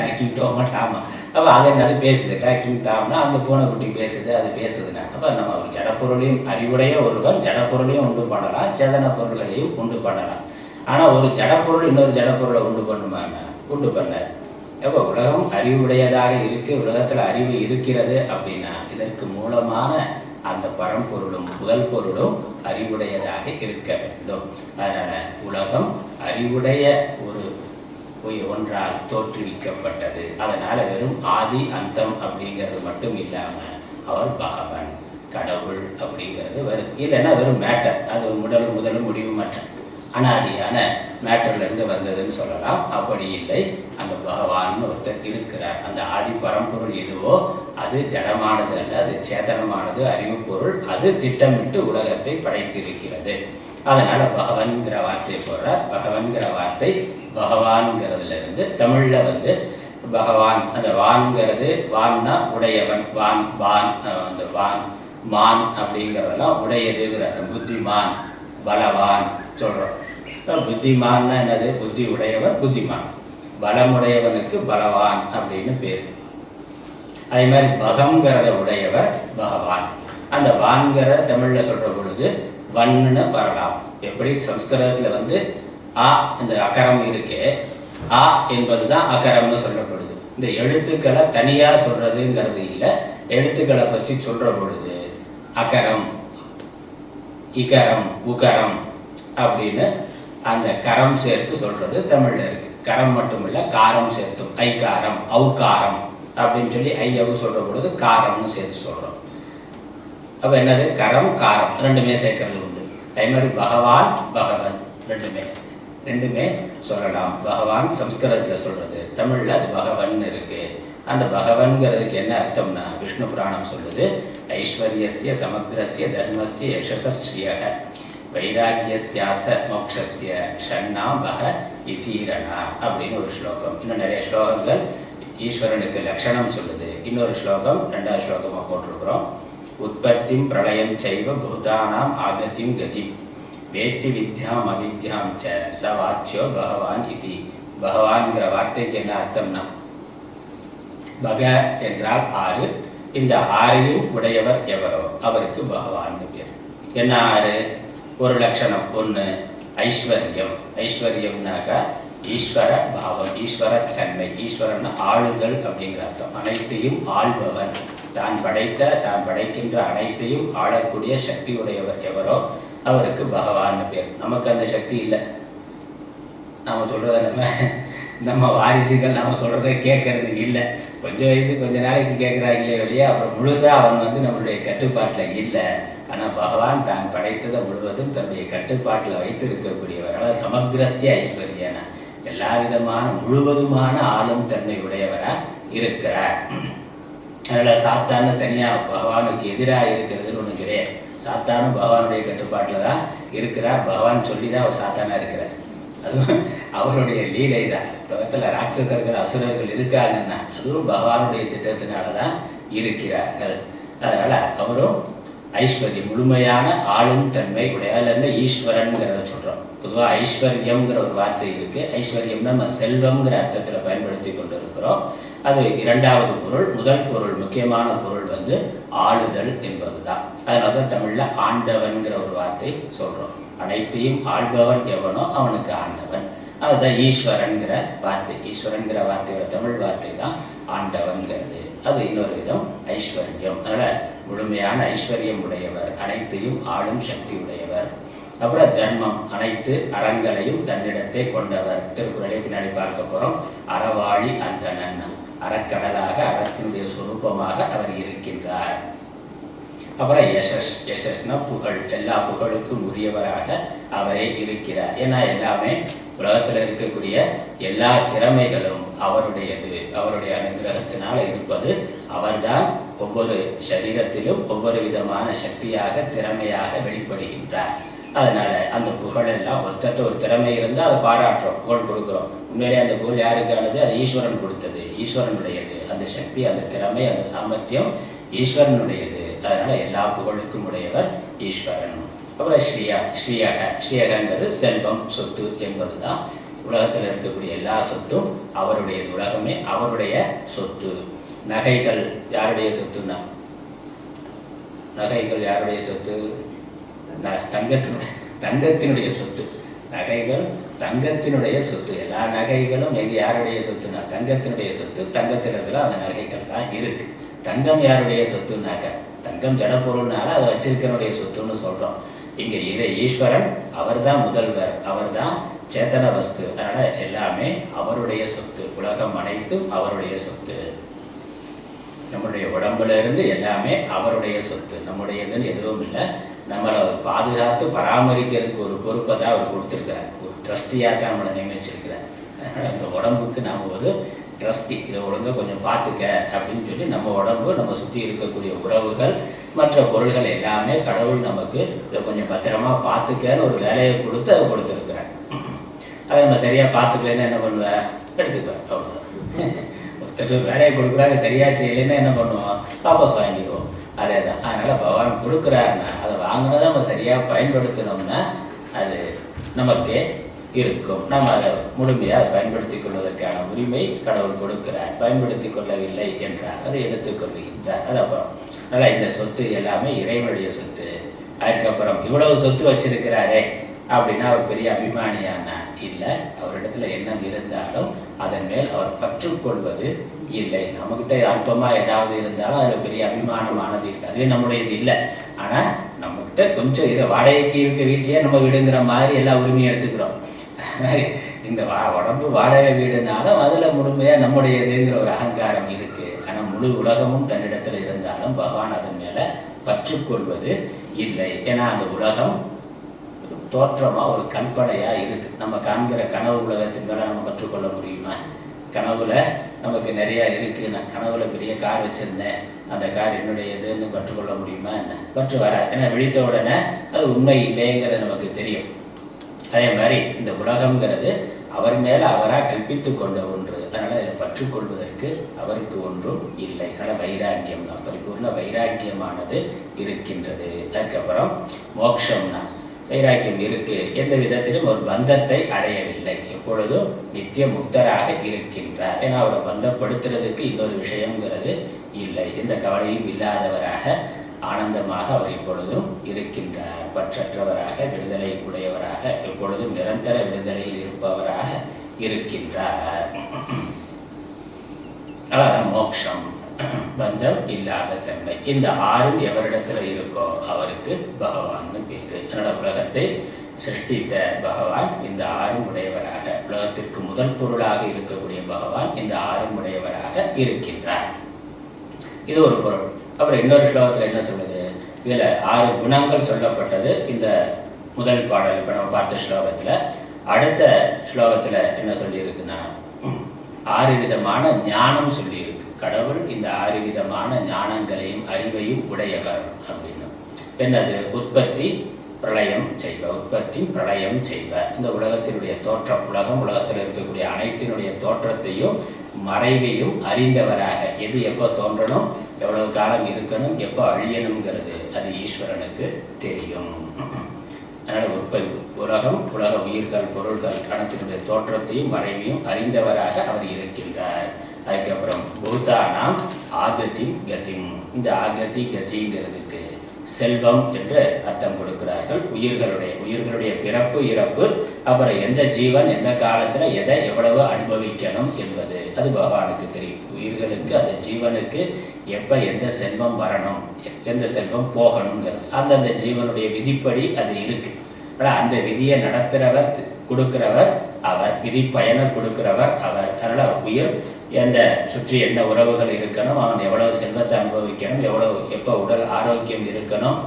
டாக்கிங் டோமா டாமா அப்போ அது என்னது பேசுது. டாக்கிங் டாம்னா அந்த ஃபோனை குட்டி பேசுது அது பேசுதுன்னா அப்போ நம்ம ஒரு ஜடப்பொருளையும் அறிவுடைய ஒருவர் ஜடப்பொருளையும் உண்டு பண்ணலாம் சேதன பொருள்களையும் உண்டு பண்ணலாம். ஆனால் ஒரு ஜடப்பொருள் இன்னொரு ஜடப்பொருளை உண்டு பண்ணுமாங்க உண்டு பண்ணார் அப்போ உலகம் அறிவுடையதாக இருக்குது உலகத்தில் அறிவு இருக்கிறது அப்படின்னா இதற்கு மூலமான அந்த பரம்பொருளும் முதல் பொருளும் அறிவுடையதாக இருக்க வேண்டும். அதனால உலகம் அறிவுடைய ஒரு ஒன்றால் தோற்றுவிக்கப்பட்டது. அதனால வெறும் ஆதி அந்தம் அப்படிங்கிறது மட்டும் இல்லாம அவர் பகவான் கடவுள் அப்படிங்கிறது வரும் இல்லைன்னா வெறும் மேட்டர் அது முதல் முதல் முடிவு மற்ற அனாதியான மேட்டர்ல இருந்து வந்ததுன்னு சொல்லலாம். அப்படி இல்லை. அந்த பகவான் ஒருத்தர் இருக்கிறார். அந்த ஆதி பரம்பொருள் எதுவோ அது ஜடமானது அல்ல அது சேதனமானது அறிவு பொருள் அது திட்டமிட்டு உலகத்தை படைத்திருக்கிறது. அதனால பகவான்கிற வார்த்தை போடுறார். பகவன்கிற வார்த்தை பகவான்கிறதுல இருந்து தமிழ்ல வந்து பகவான் அந்த வான்கிறது வான்னா உடையவன் வான் வான் அந்த வான் மான் அப்படிங்கிறதெல்லாம் உடையதுங்கிற புத்திமான் பலவான் சொல்றோம். அஹ் புத்திமான்னா என்னது? புத்தி உடையவர் புத்திமான். பலமுடையவனுக்கு பலவான் அப்படின்னு பேர். அதே மாதிரி பகம்ங்கிறத உடையவர் பகவான். அந்த வான்கிற தமிழ்ல சொல்ற பொழுது வன்னு வரலாம். எப்படி? சம்ஸ்கிருதத்துல வந்து ஆ இந்த அகரம் இருக்கே. ஆ என்பதுதான் அகரம்னு சொல்லப்படுது இந்த எழுத்துக்களை தனியா சொல்றதுங்கிறது இல்லை. எழுத்துக்களை பற்றி சொல்ற பொழுது அகரம் இகரம் உகரம் அப்படின்னு அந்த கரம் சேர்த்து சொல்றது தமிழ்ல இருக்கு. கரம் மட்டும் இல்ல காரம் சேர்த்தும். ஐகாரம் அவுக்காரம் அப்படின்னு சொல்லி ஐயவு சொல்ற பொழுது காரம்னு சேர்த்து சொல்றோம். அப்ப என்னது? கரம் காரம் ரெண்டுமே சேர்க்கறது உண்டு. அதே மாதிரி பகவான் பகவன் ரெண்டுமே. ரெண்டுமே சொல்லலாம். பகவான் சம்ஸ்கிருதத்துல சொல்றது. தமிழ்ல அது பகவன் இருக்கு. அந்த பகவன்கிறதுக்கு என்ன அர்த்தம்னா விஷ்ணு புராணம் சொல்லுது ஐஸ்வர்யசிய சமக்ரஸ்ய தர்மஸ்ய யசஸ்ரீயக வைராக்கியஸ்யாத்த மோக்ஷஸ்ய ஷண்ணா பக இதீரணா அப்படின்னு ஒரு ஸ்லோகம். இன்னும் நிறைய ஸ்லோகங்கள் ஈஸ்வரனுக்கு லட்சணம் சொல்லுது. இன்னொரு ஸ்லோகம் ரெண்டாவது ஸ்லோகமாக போட்டிருக்கிறோம். உற்பத்திம் பிரளயம் செய்வ பூதானாம் ஆகத்தியும் கதி. வேத்தி வித்யாம் அவித்யாம் ச ச வாச்சியோ பகவான் இது. பகவான்கிற வார்த்தைக்கு என்ன அர்த்தம்னா பக என்றால் ஆறு. இந்த ஆறையும் உடையவர் எவரோ? அவருக்கு பகவான் பேர். என்ன ஆறு? ஒரு லட்சணம். ஒன்று ஐஸ்வர்யம். ஐஸ்வர்யம்னாக்கா ஈஸ்வர பாவம் ஈஸ்வர தன்மை ஈஸ்வரன் ஆளுதல் அப்படிங்கிற அர்த்தம். அனைத்தையும் ஆள்பவன். தான் படைத்த தான் படைக்கின்ற அனைத்தையும் ஆளக்கூடிய சக்தி உடையவர் எவரோ அவருக்கு பகவான் பேர். நமக்கு அந்த சக்தி இல்லை. நாம சொல்றத நம்ம நம்ம வாரிசுகள் நாம சொல்றதை கேட்கறது இல்லை. கொஞ்சம் வயசு கொஞ்ச நாளைக்கு கேட்குறாங்களே வெளியே அப்புறம் முழுசாக அவன் வந்து நம்மளுடைய கட்டுப்பாட்டில் இல்லை. ஆனால் பகவான் தான் படைத்ததை முழுவதும் தன்னுடைய கட்டுப்பாட்டில் வைத்திருக்கக்கூடியவரால் சமக்ரஸ்ய ஐஸ்வர்யன. எல்லா விதமான முழுவதுமான ஆளும் தன்மை உடையவராக இருக்கிறார். அதில் சாத்தான்னு தனியாக பகவானுக்கு எதிராக இருக்கிறதுன்னு ஒன்று கிடையாது. சாத்தானும் பகவானுடைய கட்டுப்பாட்டில் தான் இருக்கிறார். பகவான் சொல்லி தான் அவர் சாத்தானாக இருக்கிறார். அவருடைய லீலை தான். உலகத்தில் ராட்சசர்கள் அசுரர்கள் இருக்காங்கன்னா அதுவும் பகவானுடைய திட்டத்தினால தான் இருக்கிறார்கள் அதனால அவரும் ஐஸ்வர்யம் முழுமையான ஆளும் தன்மை உடைய அதுல ஈஸ்வரன்கிறத சொல்றோம். பொதுவாக ஐஸ்வர்யம்ங்கிற ஒரு வார்த்தை இருக்கு. ஐஸ்வர்யம் நம்ம செல்வம்ங்கிற அர்த்தத்தில் பயன்படுத்தி கொண்டு இருக்கிறோம் அது இரண்டாவது பொருள். முதல் பொருள் முக்கியமான பொருள் வந்து ஆளுதல் என்பதுதான். அதனால தான் தமிழ்ல ஆண்டவன்கிற ஒரு வார்த்தை சொல்றோம். அனைத்தையும் ஆள்பவன் எவனோ அவனுக்கு ஆண்டவன். அதுதான் ஈஸ்வரன்கிற வார்த்தை. ஈஸ்வரன்கிற வார்த்தையோட தமிழ் வார்த்தை தான் ஆண்டவன்கிறது. அது இன்னொரு விதம் ஐஸ்வர்யம். அதனால முழுமையான ஐஸ்வர்யம் உடையவர் அனைத்தையும் ஆளும் சக்தி உடையவர். அப்புறம் தர்மம் அனைத்து அறங்களையும் தன்னிடத்தை கொண்டவர். திருக்குறளை பின்னாடி பார்க்க போறோம். அறவாளி அந்தணன். அறக்கடலாக அறத்தினுடைய சொரூபமாக அவர் இருக்கின்றார். அப்புறம் யசஸ் யசஸ்னா புகழ் எல்லா புகழுக்கும் உரியவராக அவரே இருக்கிறார். ஏன்னா எல்லாமே உலகத்தில் இருக்கக்கூடிய எல்லா திறமைகளும் அவருடையது. அவருடைய அனுகிரகத்தினால இருப்பது அவர்தான் ஒவ்வொரு சரீரத்திலும் ஒவ்வொரு விதமான சக்தியாக திறமையாக வெளிப்படுகின்றார். அதனால அந்த புகழ் எல்லாம் ஒருத்தட்ட ஒரு திறமை இருந்தால் அதை பாராட்டுறோம் புகழ் கொடுக்குறோம். உண்மையிலே அந்த புகழ் யாருக்கானது? அது ஈஸ்வரன் கொடுத்தது. ஈஸ்வரனுடையது. அந்த சக்தி அந்த திறமை அந்த சாமர்த்தியம் ஈஸ்வரனுடையது. அதனால எல்லா புகழுக்கும் உடையவர் ஈஸ்வரன். அப்புறம் ஸ்ரீயா ஸ்ரீயக ஸ்ரீயகங்கிறது செல்வம் சொத்து என்பதுதான். உலகத்தில் இருக்கக்கூடிய எல்லா சொத்தும் அவருடைய உலகமே அவருடைய சொத்து. நகைகள் யாருடைய சொத்துன்னா? நகைகள் யாருடைய சொத்து? ந- தங்கத்தினுடைய தங்கத்தினுடைய சொத்து. நகைகள் தங்கத்தினுடைய சொத்து. எல்லா நகைகளும் எங்க யாருடைய சொத்துனா தங்கத்தினுடைய சொத்து. தங்கத்தினத்துல அந்த நகைகள் தான் இருக்கு. தங்கம் யாருடைய சொத்துனாக்க தங்கம் ஜடப்பொருள்னால அதை வச்சிருக்கனுடைய சொத்துன்னு சொல்றோம். இங்க இறை ஈஸ்வரன் அவர்தான் முதல்வர் அவர்தான் சேத்தன வஸ்து. அதனால எல்லாமே அவருடைய சொத்து உலகம் அனைத்தும் அவருடைய சொத்து. நம்மளுடைய உடம்புல இருந்து எல்லாமே அவருடைய சொத்து. நம்முடையதுன்னு எதுவும் இல்லை. நம்மளை பாதுகாத்து பராமரிக்கிறதுக்கு ஒரு பொறுப்பை தான் அவர் கொடுத்துருக்கிறார். ஒரு ட்ரஸ்டியாக தான் நம்மளை நியமிச்சிருக்கிறார். அதனால அந்த உடம்புக்கு நாம் ஒரு ட்ரஸ்டி இதை ஒழுங்காக கொஞ்சம் பார்த்துக்க அப்படின்னு சொல்லி நம்ம உடம்பு நம்ம சுற்றி இருக்கக்கூடிய உறவுகள் மற்ற பொருள்கள் எல்லாமே கடவுள் நமக்கு இதை கொஞ்சம் பத்திரமா பார்த்துக்கன்னு ஒரு வேலையை கொடுத்து அதை கொடுத்துருக்குறேன் அதை நம்ம சரியாக பார்த்துக்கலன்னா என்ன பண்ணுவேன் எடுத்துக்குவேன் அவ்வளோதான் ஒருத்தர் ஒரு வேலையை கொடுக்குறாங்க சரியாக செய்யலைன்னா என்ன பண்ணுவோம்? வாபஸ் வாங்கிடுவோம். அதே தான் அதனால் பகவான் கொடுக்குறாருன்னா அதை வாங்கினதை நம்ம சரியாக பயன்படுத்தினோம்னா அது நமக்கு இருக்கும். நம்ம அதை முழுமையாக பயன்படுத்திக் கொள்வதற்கான உரிமை கடவுள் கொடுக்கிறார். பயன்படுத்திக் கொள்ளவில்லை என்றார். அதை எடுத்துக்கொள்கின்றார் அது அப்புறம் அதனால் இந்த சொத்து எல்லாமே இறைவனுடைய சொத்து. அதுக்கப்புறம் இவ்வளவு சொத்து வச்சிருக்கிறாரே அப்படின்னா அவர் பெரிய அபிமானியானா இல்லை. அவரிடத்துல எண்ணம் இருந்தாலும் அதன் மேல் அவர் பற்றுக்கொள்வது இல்லை. நம்மகிட்ட அல்பமா ஏதாவது இருந்தாலும் அதுல பெரிய அபிமானமானது இல்லை. அதுவே நம்முடையது இல்லை. ஆனா நம்மகிட்ட கொஞ்சம் இதை வாடகைக்கு இருக்க வீட்டிலேயே நம்ம விடுங்கிற மாதிரி எல்லா உரிமையும் எடுத்துக்கிறோம். இந்த வா உடம்பு வாடகை வீடுனாலும் அதில் முழுமையாக நம்முடையதுங்கிற ஒரு அகங்காரம் இருக்குது ஆனால் முழு உலகமும் தன்னிடத்தில் இருந்தாலும் பகவான் அதன் மேலே பற்றுக்கொள்வது இல்லை. ஏன்னா அந்த உலகம் தோற்றமாக ஒரு கற்பனையாக இருக்குது நம்ம காண்கிற கனவு உலகத்தின் மேலே நம்ம கற்றுக்கொள்ள முடியுமா? கனவுல நமக்கு நிறையா இருக்குது நான் கனவுல பெரிய கார் வச்சுருந்தேன். அந்த கார் என்னுடையதுன்னு கற்றுக்கொள்ள முடியுமா? என்ன? பற்று வராது. ஏன்னா விழித்த உடனே அது உண்மை இல்லைங்கிறது நமக்கு தெரியும். அதே மாதிரி இந்த உலகம்ங்கிறது அவர் மேல அவராக கற்பித்து கொண்ட ஒன்று. அதனால இதில் பற்றுக்கொள்வதற்கு அவருக்கு ஒன்றும் இல்லை. அதனால் வைராக்கியம் தான் பரிபூர்ண வைராக்கியமானது இருக்கின்றது. அதுக்கப்புறம் மோக்ஷம்னா வைராக்கியம் இருக்கு. எந்த விதத்திலும் ஒரு பந்தத்தை அடையவில்லை. எப்பொழுதும் நித்திய முக்தராக இருக்கின்றார். ஏன்னா அவரை பந்தப்படுத்துறதுக்கு இன்னொரு விஷயங்கிறது இல்லை. எந்த கவலையும் இல்லாதவராக ஆனந்தமாக அவர் இப்பொழுதும் இருக்கின்றார். பற்றற்றவராக விடுதலை உடையவராக எப்பொழுதும் நிரந்தர விடுதலையில் இருப்பவராக இருக்கின்றார். அதான் மோட்சம் பந்தம் இல்லாத தன்மை. இந்த ஆறும் எவரிடத்துல இருக்கோ அவருக்கு பகவான்னு பேரு. அதனால உலகத்தை சிருஷ்டித்த பகவான் இந்த ஆறும் உடையவராக உலகத்திற்கு முதல் பொருளாக இருக்கக்கூடிய பகவான் இந்த ஆறும் உடையவராக இருக்கின்றார். இது ஒரு பொருள். அப்புறம் இன்னொரு ஸ்லோகத்தில் என்ன சொல்லுது இதில் ஆறு குணங்கள் சொல்லப்பட்டது இந்த முதல் பாடல். இப்போ நம்ம பார்த்த ஸ்லோகத்தில் அடுத்த ஸ்லோகத்தில் என்ன சொல்லியிருக்குன்னா ஆறு விதமான ஞானம் சொல்லியிருக்கு. கடவுள் இந்த ஆறு விதமான ஞானங்களையும் அறிவையும் உடையவர் அப்படின்னு. என்னது உற்பத்தி பிரளயம் செய்வ உற்பத்தி பிரளயம் செய்வ இந்த உலகத்தினுடைய தோற்றம் உலகம் உலகத்தில் இருக்கக்கூடிய அனைத்தினுடைய தோற்றத்தையும் மறைவையும் அறிந்தவராக. எது எப்போ தோன்றணும்? எவ்வளவு காலம் இருக்கணும் எப்போ அழியணுங்கிறது அது ஈஸ்வரனுக்கு தெரியும். அதனால உற்பத்தி உலகம் உலக உயிர்கள் பொருள்கள் அனைத்தினுடைய தோற்றத்தையும் மறைவையும் அறிந்தவராக அவர் இருக்கின்றார். அதுக்கப்புறம் பூதானாம் ஆகதி கதிம் இந்த ஆகதி கதிங்கிறதுக்கு செல்வம் என்று அர்த்தம் கொடுக்கிறார்கள். உயிர்களுடைய உயிர்களுடைய பிறப்பு இறப்பு அப்புறம் எந்த ஜீவன் எந்த காலத்துல எதை எவ்வளவு அனுபவிக்கணும் என்பது. அது பகவானுக்கு தெரியும். உயிர்களுக்கு அந்த ஜீவனுக்கு எப்போ எந்த செல்வம் வரணும் எந்த செல்வம் போகணுங்கிறது. அந்தந்த ஜீவனுடைய விதிப்படி அது இருக்கு. ஆனால் அந்த விதியை நடத்துகிறவர் கொடுக்கிறவர் அவர் விதி பயனை கொடுக்கிறவர் அவர் அதனால் உயிர். எந்த சுற்றி என்ன உறவுகள் இருக்கணும் அவன் எவ்வளவு செல்வத்தை அனுபவிக்கணும் எவ்வளவு எப்போ உடல் ஆரோக்கியம் இருக்கணும்.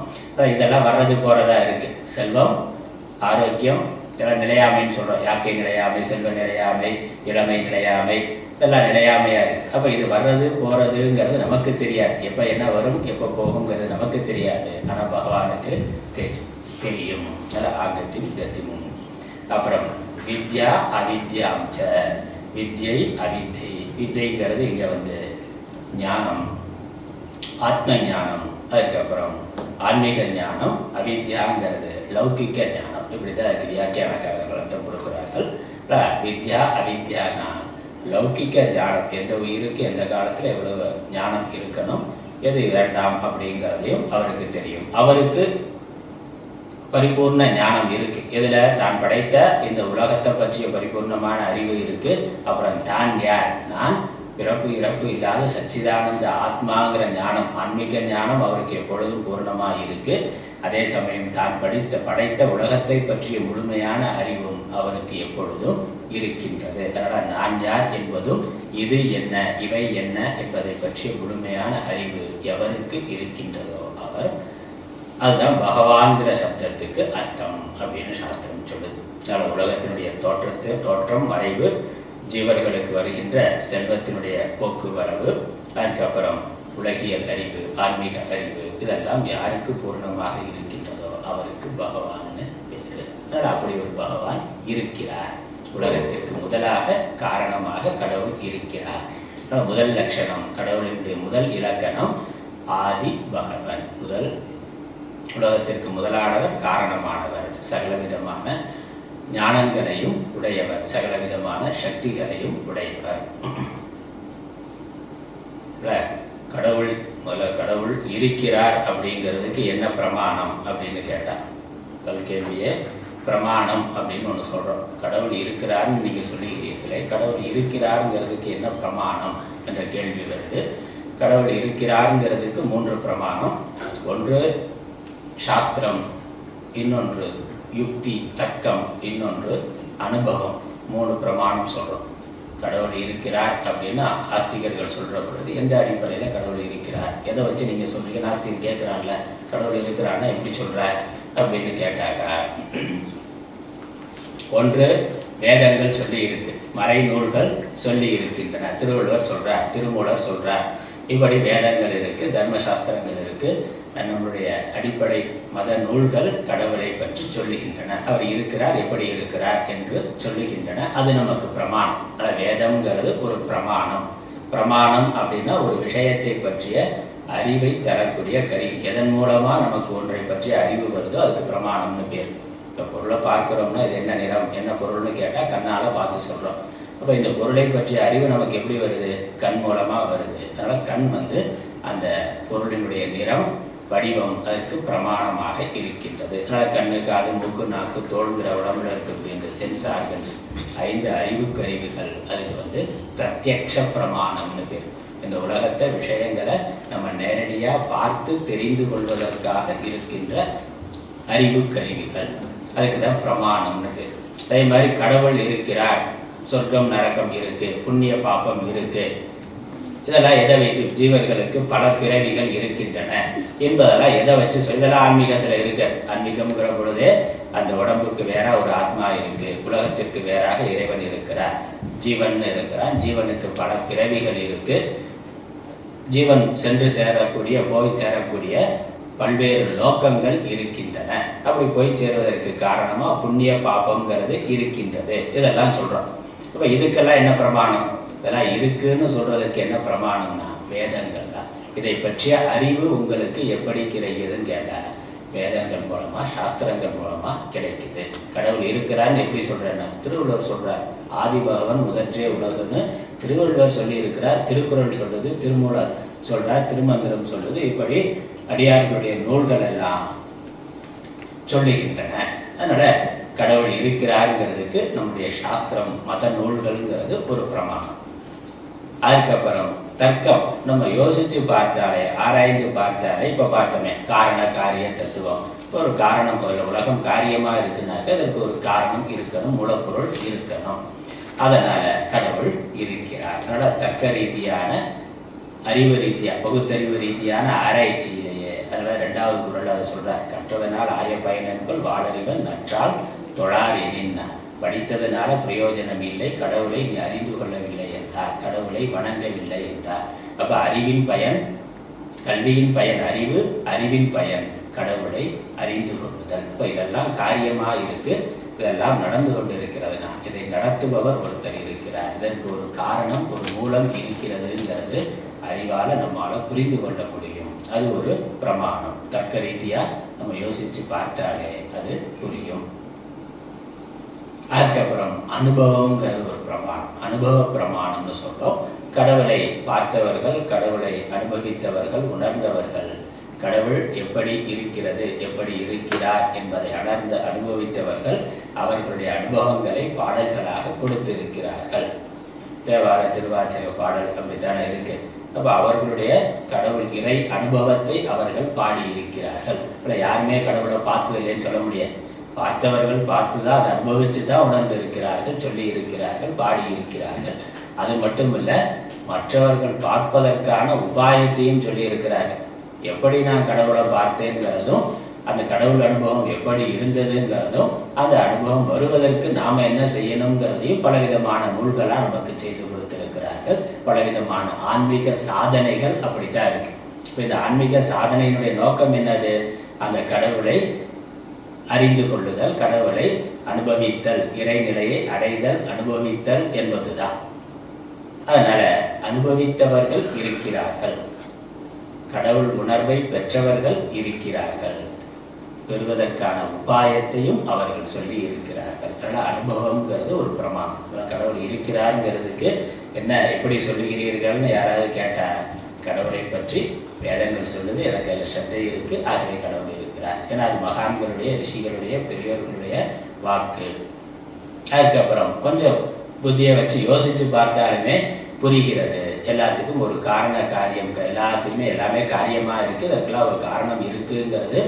இதெல்லாம் வர்றது போகிறதா இருக்கு. செல்வம் ஆரோக்கியம் இதெல்லாம் நிலையாமைன்னு சொல்கிறோம் யாக்கை நிலையாமை செல்வ நிலையாமை இளமை நிலையாமை இதெல்லாம் நிலையாமையா இருக்கு. அப்ப இது வர்றது போறதுங்கிறது நமக்கு தெரியாது. எப்ப என்ன வரும் எப்ப போகுங்கிறது நமக்கு தெரியாது. ஆனா பகவானுக்கு தெரியும். தெரியும். நல்ல ஆகத்தின் கத்தியும் அப்புறம் வித்யா அவித்யாம் வித்யை அவித்தை. வித்தைங்கிறது இங்க வந்து ஞானம். ஆத்ம ஞானம். அதுக்கப்புறம் ஆன்மீக ஞானம் அவித்யாங்கிறது லௌகிக்க ஞானம். இப்படிதான் அதுக்கு வியாக்கியானக்காரர்கள் அர்த்தம் கொடுக்கிறார்கள். இல்ல, வித்யா அவித்யானா. லௌகிக்க ஞானம் எந்த உயிருக்கு எந்த காலத்தில் எவ்வளவு ஞானம் இருக்கணும் எது வேண்டாம் அப்படிங்கிறதையும் அவருக்கு தெரியும். அவருக்கு பரிபூர்ண ஞானம் இருக்கு. இதுல தான் படைத்த இந்த உலகத்தை பற்றிய பரிபூர்ணமான அறிவு இருக்கு. அப்புறம் தான் யார்? நான் பிறப்பு இறப்பு இல்லாத சச்சிதானந்த ஆத்மாங்கிற ஞானம் ஆன்மீக ஞானம் அவருக்கு எப்பொழுதும் பூர்ணமாக இருக்கு அதே சமயம் தான் படித்த படைத்த உலகத்தை பற்றிய முழுமையான அறிவும் அவருக்கு எப்பொழுதும் இருக்கின்றது. அதனால நான் யார் என்பதும் இது என்ன இவை என்ன என்பதை பற்றிய முழுமையான அறிவு எவருக்கு இருக்கின்றதோ அவர். அதுதான் பகவான்கிற சப்தத்துக்கு அர்த்தம் அப்படின்னு சாஸ்திரம் சொல்லுது. அதனால் உலகத்தினுடைய தோற்றத்தை தோற்றம் மறைவு ஜீவர்களுக்கு வருகின்ற செல்வத்தினுடைய போக்குவரவு அதுக்கப்புறம் உலகியல் அறிவு ஆன்மீக அறிவு இதெல்லாம் யாருக்கு பூர்ணமாக இருக்கின்றதோ அவருக்கு பகவான்னு பேரு அப்படி ஒரு பகவான் இருக்கிறார். உலகத்திற்கு முதலாக காரணமாக கடவுள் இருக்கிறார். முதல் லட்சணம் கடவுளினுடைய முதல் இலக்கணம் ஆதி பகவன். முதல் உலகத்திற்கு முதலானவர் காரணமானவர் சகலவிதமான ஞானங்களையும் உடையவர். சகலவிதமான சக்திகளையும் உடையவர். கடவுள் முதல்ல கடவுள் இருக்கிறார் அப்படிங்கிறதுக்கு என்ன பிரமாணம் அப்படின்னு கேட்டார் முதல் கேள்வியே பிரமாணம் அப்படின்னு ஒன்று சொல்கிறோம் கடவுள் இருக்கிறார்னு நீங்கள் சொல்லுகிறீர்களே கடவுள் இருக்கிறாருங்கிறதுக்கு என்ன பிரமாணம் என்ற கேள்வி வருது. கடவுள் இருக்கிறாருங்கிறதுக்கு மூன்று பிரமாணம். ஒன்று சாஸ்திரம் இன்னொன்று யுக்தி தர்க்கம் இன்னொன்று அனுபவம். மூணு பிரமாணம் சொல்றோம். கடவுள் இருக்கிறார் அப்படின்னா ஆஸ்திகர்கள் சொல்ற பொழுது எந்த அடிப்படையில கடவுள் இருக்கிறார்? எதை வச்சு நீங்க சொல்றீங்க? நாஸ்திகர் கேட்குறாங்கள கடவுள் இருக்கிறான்னா எப்படி சொல்ற அப்படின்னு கேட்டாங்க ஒன்று வேதங்கள் சொல்லி இருக்கு மறைநூல்கள் சொல்லி இருக்கின்றன. திருவள்ளுவர் சொல்றார் திருமூலர் சொல்றார். இப்படி வேதங்கள் இருக்கு தர்மசாஸ்திரங்கள் இருக்கு. நம்மளுடைய அடிப்படை மத நூல்கள் கடவுளை பற்றி சொல்லுகின்றன. அவர் இருக்கிறார் எப்படி இருக்கிறார் என்று சொல்லுகின்றன. அது நமக்கு பிரமாணம். அதனால் வேதம்ங்கிறது ஒரு பிரமாணம். பிரமாணம் அப்படின்னா ஒரு விஷயத்தை பற்றிய அறிவை தரக்கூடிய கருவி. எதன் மூலமா நமக்கு ஒன்றை பற்றிய அறிவு வருதோ அதுக்கு பிரமாணம்னு பேர். இப்போ பொருளை பார்க்கிறோம்னா இது என்ன நிறம் என்ன பொருள்னு கேட்டால் கண்ணால் பார்த்து சொல்கிறோம் அப்போ இந்த பொருளை பற்றிய அறிவு நமக்கு எப்படி வருது? கண் மூலமாக வருது. அதனால் கண் வந்து அந்த பொருளினுடைய நிறம் வடிவம் அதற்கு பிரமாணமாக இருக்கின்றது. அதனால் கண்ணு காது மூக்கு நாக்கு தோல்கிற உடம்புல இருக்கக்கூடிய இந்த சென்ஸ் ஆர்கன்ஸ் ஐந்து அறிவு கருவிகள் அதுக்கு வந்து பிரத்யக்ஷ பிரமாணம்னு பேர். இந்த உலகத்தை விஷயங்களை நம்ம நேரடியாக பார்த்து தெரிந்து கொள்வதற்காக இருக்கின்ற அறிவு கருவிகள் அதுக்கு தான் பிரமாணம்னு பேர். அதே மாதிரி கடவுள் இருக்கிறார். சொர்க்கம் நரக்கம் இருக்கு. புண்ணிய பாப்பம் இருக்கு. இதெல்லாம் எதை வைத்து ஜீவர்களுக்கு பல பிறவிகள் இருக்கின்றன என்பதெல்லாம் எதை வச்சு இதெல்லாம் ஆன்மீகத்தில் இருக்கு. ஆன்மீகம்ங்கிற பொழுதே அந்த உடம்புக்கு வேற ஒரு ஆத்மா இருக்கு. உலகத்திற்கு வேறாக இறைவன் இருக்கிறார். ஜீவன் இருக்கிறான். ஜீவனுக்கு பல பிறவிகள் இருக்கு. ஜீவன் சென்று சேரக்கூடிய போய் சேரக்கூடிய பல்வேறு லோக்கங்கள் இருக்கின்றன. அப்படி போய் சேருவதற்கு காரணமா புண்ணிய பாப்பம்ங்கிறது இருக்கின்றது. இதெல்லாம் சொல்றோம். அப்ப இதுக்கெல்லாம் என்ன பிரமாணம்? இதெல்லாம் இருக்குன்னு சொல்றதுக்கு என்ன பிரமாணம்னா வேதங்கள் தான் இதை பற்றிய அறிவு உங்களுக்கு எப்படி கிடைக்குதுன்னு கேட்டார் வேதங்கள் மூலமா சாஸ்திரங்கள் மூலமா கிடைக்குது. கடவுள் இருக்கிறான்னு எப்படி சொல்கிறேன்னா திருவள்ளுவர் சொல்றார் ஆதிபகவன் முதற்றே உலகன்னு. திருவள்ளுவர் சொல்லி இருக்கிறார் திருக்குறள் சொல்றது திருமூலர் சொல்றார் திருமந்திரம் சொல்றது இப்படி அடியார்களுடைய நூல்கள் எல்லாம் சொல்லுகின்றன. அதனால கடவுள் இருக்கிறாருங்கிறதுக்கு நம்முடைய சாஸ்திரம் மத நூல்கள்ங்கிறது ஒரு பிரமாணம். அதுக்கப்புறம் தர்க்கம். நம்ம யோசிச்சு பார்த்தாலே ஆராய்ந்து பார்த்தாலே இப்ப பார்த்தோமே காரண காரிய தத்துவம். ஒரு காரணம் ஒரு உலகம் காரியமா இருக்குனாக்க அதற்கு ஒரு காரணம் இருக்கணும் மூலப்பொருள் இருக்கணும். அதனால கடவுள் இருக்கிறார். அதனால தர்க்க ரீதியான அறிவு ரீதியா பகுத்தறிவு ரீதியான ஆராய்ச்சியிலேயே அதனால ரெண்டாவது குரல் அதை சொல்றார். கற்றதனால் ஆய பயணங்கள் வாழறிவன் நற்றால் தொழார் எனின்னா படித்ததனால பிரயோஜனம் இல்லை கடவுளை நீ அறிந்து கொள்ள என்றார். கடவுளை வணங்கவில்லை என்றார். அப்ப அறிவின் பயன் கல்வியின் பயன் அறிவு அறிவின் பயன் கடவுளை அறிந்து கொள்ளுதல். இப்ப இதெல்லாம் காரியமா இருக்கு. இதெல்லாம் நடந்து கொண்டிருக்கிறதுனா இதை நடத்துபவர் ஒருத்தர் இருக்கிறார். இதற்கு ஒரு காரணம் ஒரு மூலம் இருக்கிறதுங்கிறது அறிவால நம்மால புரிந்து கொள்ள முடியும். அது ஒரு பிரமாணம். தர்க்க ரீதியா நம்ம யோசிச்சு பார்த்தாலே அது புரியும். அதுக்கப்புறம் அனுபவங்கிறது ஒரு பிரமாணம். அனுபவ பிரமாணம்னு சொல்றோம். கடவுளை பார்த்தவர்கள் கடவுளை அனுபவித்தவர்கள் உணர்ந்தவர்கள் கடவுள் எப்படி இருக்கிறது எப்படி இருக்கிறார் என்பதை அணர்ந்து அனுபவித்தவர்கள் அவர்களுடைய அனுபவங்களை பாடல்களாக கொடுத்திருக்கிறார்கள். தேவார திருவாச்சக பாடல் அப்படித்தானே இருக்கு. அப்ப அவர்களுடைய கடவுள் இறை அனுபவத்தை அவர்கள் பாடியிருக்கிறார்கள். இப்ப யாருமே கடவுளை பார்த்ததில்லைன்னு சொல்ல முடியாது. பார்த்தவர்கள் பார்த்துதான் அதை அனுபவிச்சு தான் உணர்ந்து இருக்கிறார்கள் சொல்லி இருக்கிறார்கள் பாடி இருக்கிறார்கள் அது மட்டுமல்ல மற்றவர்கள் பார்ப்பதற்கான உபாயத்தையும் சொல்லி இருக்கிறார்கள் எப்படி நான் கடவுளை பார்த்தேங்கிறதும் அந்த கடவுள் அனுபவம் எப்படி இருந்ததுங்கிறதும் அந்த அனுபவம் வருவதற்கு நாம என்ன செய்யணுங்கிறதையும் பலவிதமான நூல்களா நமக்கு செய்து கொடுத்திருக்கிறார்கள். பலவிதமான ஆன்மீக சாதனைகள் அப்படித்தான் இருக்கு. இப்போ இந்த ஆன்மீக சாதனையினுடைய நோக்கம் என்னது? அந்த கடவுளை அறிந்து கொள்ளுதல் கடவுளை அனுபவித்தல் இறைநிலையை அடைதல் அனுபவித்தல் என்பதுதான். அதனால அனுபவித்தவர்கள் இருக்கிறார்கள். கடவுள் உணர்வை பெற்றவர்கள் இருக்கிறார்கள். பெறுவதற்கான உபாயத்தையும் அவர்கள் சொல்லி இருக்கிறார்கள். அதனால அனுபவம்ங்கிறது ஒரு பிரமாணம். கடவுள் இருக்கிறாருங்கிறதுக்கு என்ன எப்படி சொல்லுகிறீர்கள்னு யாராவது கேட்டா கடவுளை பற்றி வேதங்கள் சொல்லுது எனக்கு அதில் சத்தை இருக்கு. ஆகவே கடவுள் இருக்கிறார். ஏன்னா அது மகான்களுடைய ரிஷிகளுடைய பெரியோர்களுடைய வாக்கு. அதுக்கப்புறம் கொஞ்சம் புத்தியை வச்சு யோசிச்சு பார்த்தாலுமே புரிகிறது. எல்லாத்துக்கும் ஒரு காரண காரியம். எல்லாத்துக்குமே எல்லாமே காரியமா இருக்கு. அதுக்கெல்லாம் ஒரு காரணம் இருக்குங்கிறது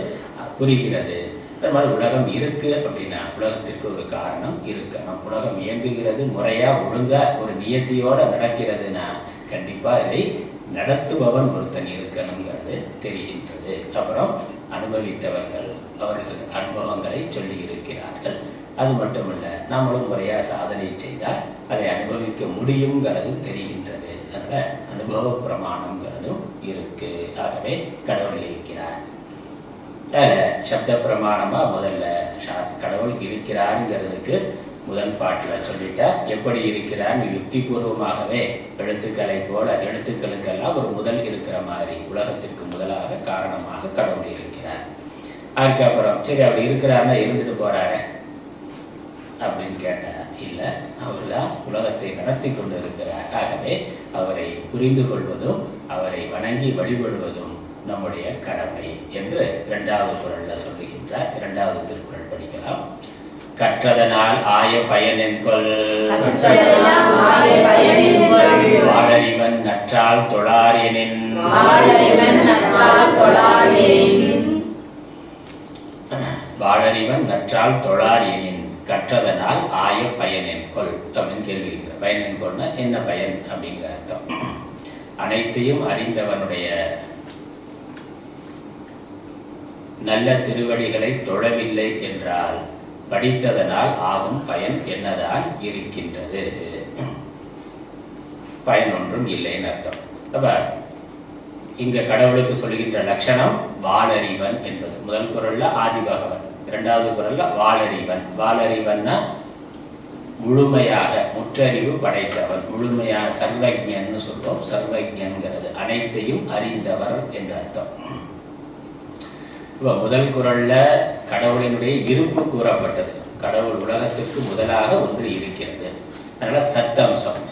புரிகிறது. அது மாதிரி உலகம் இருக்கு அப்படின்னா உலகத்திற்கு ஒரு காரணம் இருக்கணும் உலகம் இயங்குகிறது முறையா ஒழுங்கா ஒரு நியத்தியோடு நடக்கிறதுனா கண்டிப்பாக இதை நடத்துபவன் ஒருத்தன் இருக்கணுங்கிறது தெரிகின்றது. அப்புறம் அனுபவித்தவர்கள் அவர்கள் அனுபவங்களை சொல்லி இருக்கிறார்கள் அது மட்டுமல்ல நாமளும் முறையா சாதனை செய்தால் அதை அனுபவிக்க முடியுங்கிறது தெரிகின்றது. அதனால அனுபவ பிரமாணங்கிறதும் இருக்கு. ஆகவே கடவுள் இருக்கிறார். அதில் சப்த பிரமாணமாக முதல்ல கடவுள் இருக்கிறாருங்கிறதுக்கு முதல் பாட்டில் சொல்லிட்டா எப்படி இருக்கிறார்னு யுக்திபூர்வமாகவே எழுத்துக்களை போல எழுத்துக்களுக்கெல்லாம் ஒரு முதல் இருக்கிற மாதிரி உலகத்திற்கு முதலாக காரணமாக கடவுள் இருக்கிறார். அதுக்கப்புறம் சரி அவர் இருக்கிறாருன்னா இருந்துட்டு போறாரு அப்படின்னு கேட்டா இல்லை அவர் தான் உலகத்தை நடத்தி கொண்டு இருக்கிறார் ஆகவே அவரை புரிந்து கொள்வதும் அவரை வணங்கி வழிபடுவதும் நம்முடைய கடமை என்று இரண்டாவது குரல்ல சொல்லுகின்றார். இரண்டாவது திருக்குறள் படிக்கலாம். கற்றதனால் ஆய பயனென்கொள். வாழறிவன் நற்றால் தொழாரேன். வாழறிவன் நற்றால் தொழார் எனின் கற்றதனால் ஆய பயனென். கொள் அப்படின்னு கேள்வி கேட்கிற பயனென் என்ன பயன் அப்படிங்கிற அர்த்தம். அனைத்தையும் அறிந்தவனுடைய நல்ல திருவடிகளை தொழவில்லை என்றால் படித்ததனால் ஆகும் பயன் என்னதான் இருக்கின்றது. பயன் ஒன்றும் இல்லைன்னு அர்த்தம். அப்ப இங்க கடவுளுக்கு சொல்லுகின்ற லட்சணம் வாளறிவன் என்பது. முதல் குரல்ல ஆதிபகவன் இரண்டாவது குரல்ல வாளறிவன் வாளறிவன்னா முழுமையாக முற்றறிவு படைத்தவர் முழுமையாக சர்வஜன் சொல்வோம். சர்வஜன்கிறது அனைத்தையும் அறிந்தவர் என்ற அர்த்தம். இப்போ முதல் குரல்ல கடவுளினுடைய இருப்பு கூறப்பட்டது. கடவுள் உலகத்திற்கு முதலாக ஒன்று இருக்கிறது. அதனால சத்தம்சம்.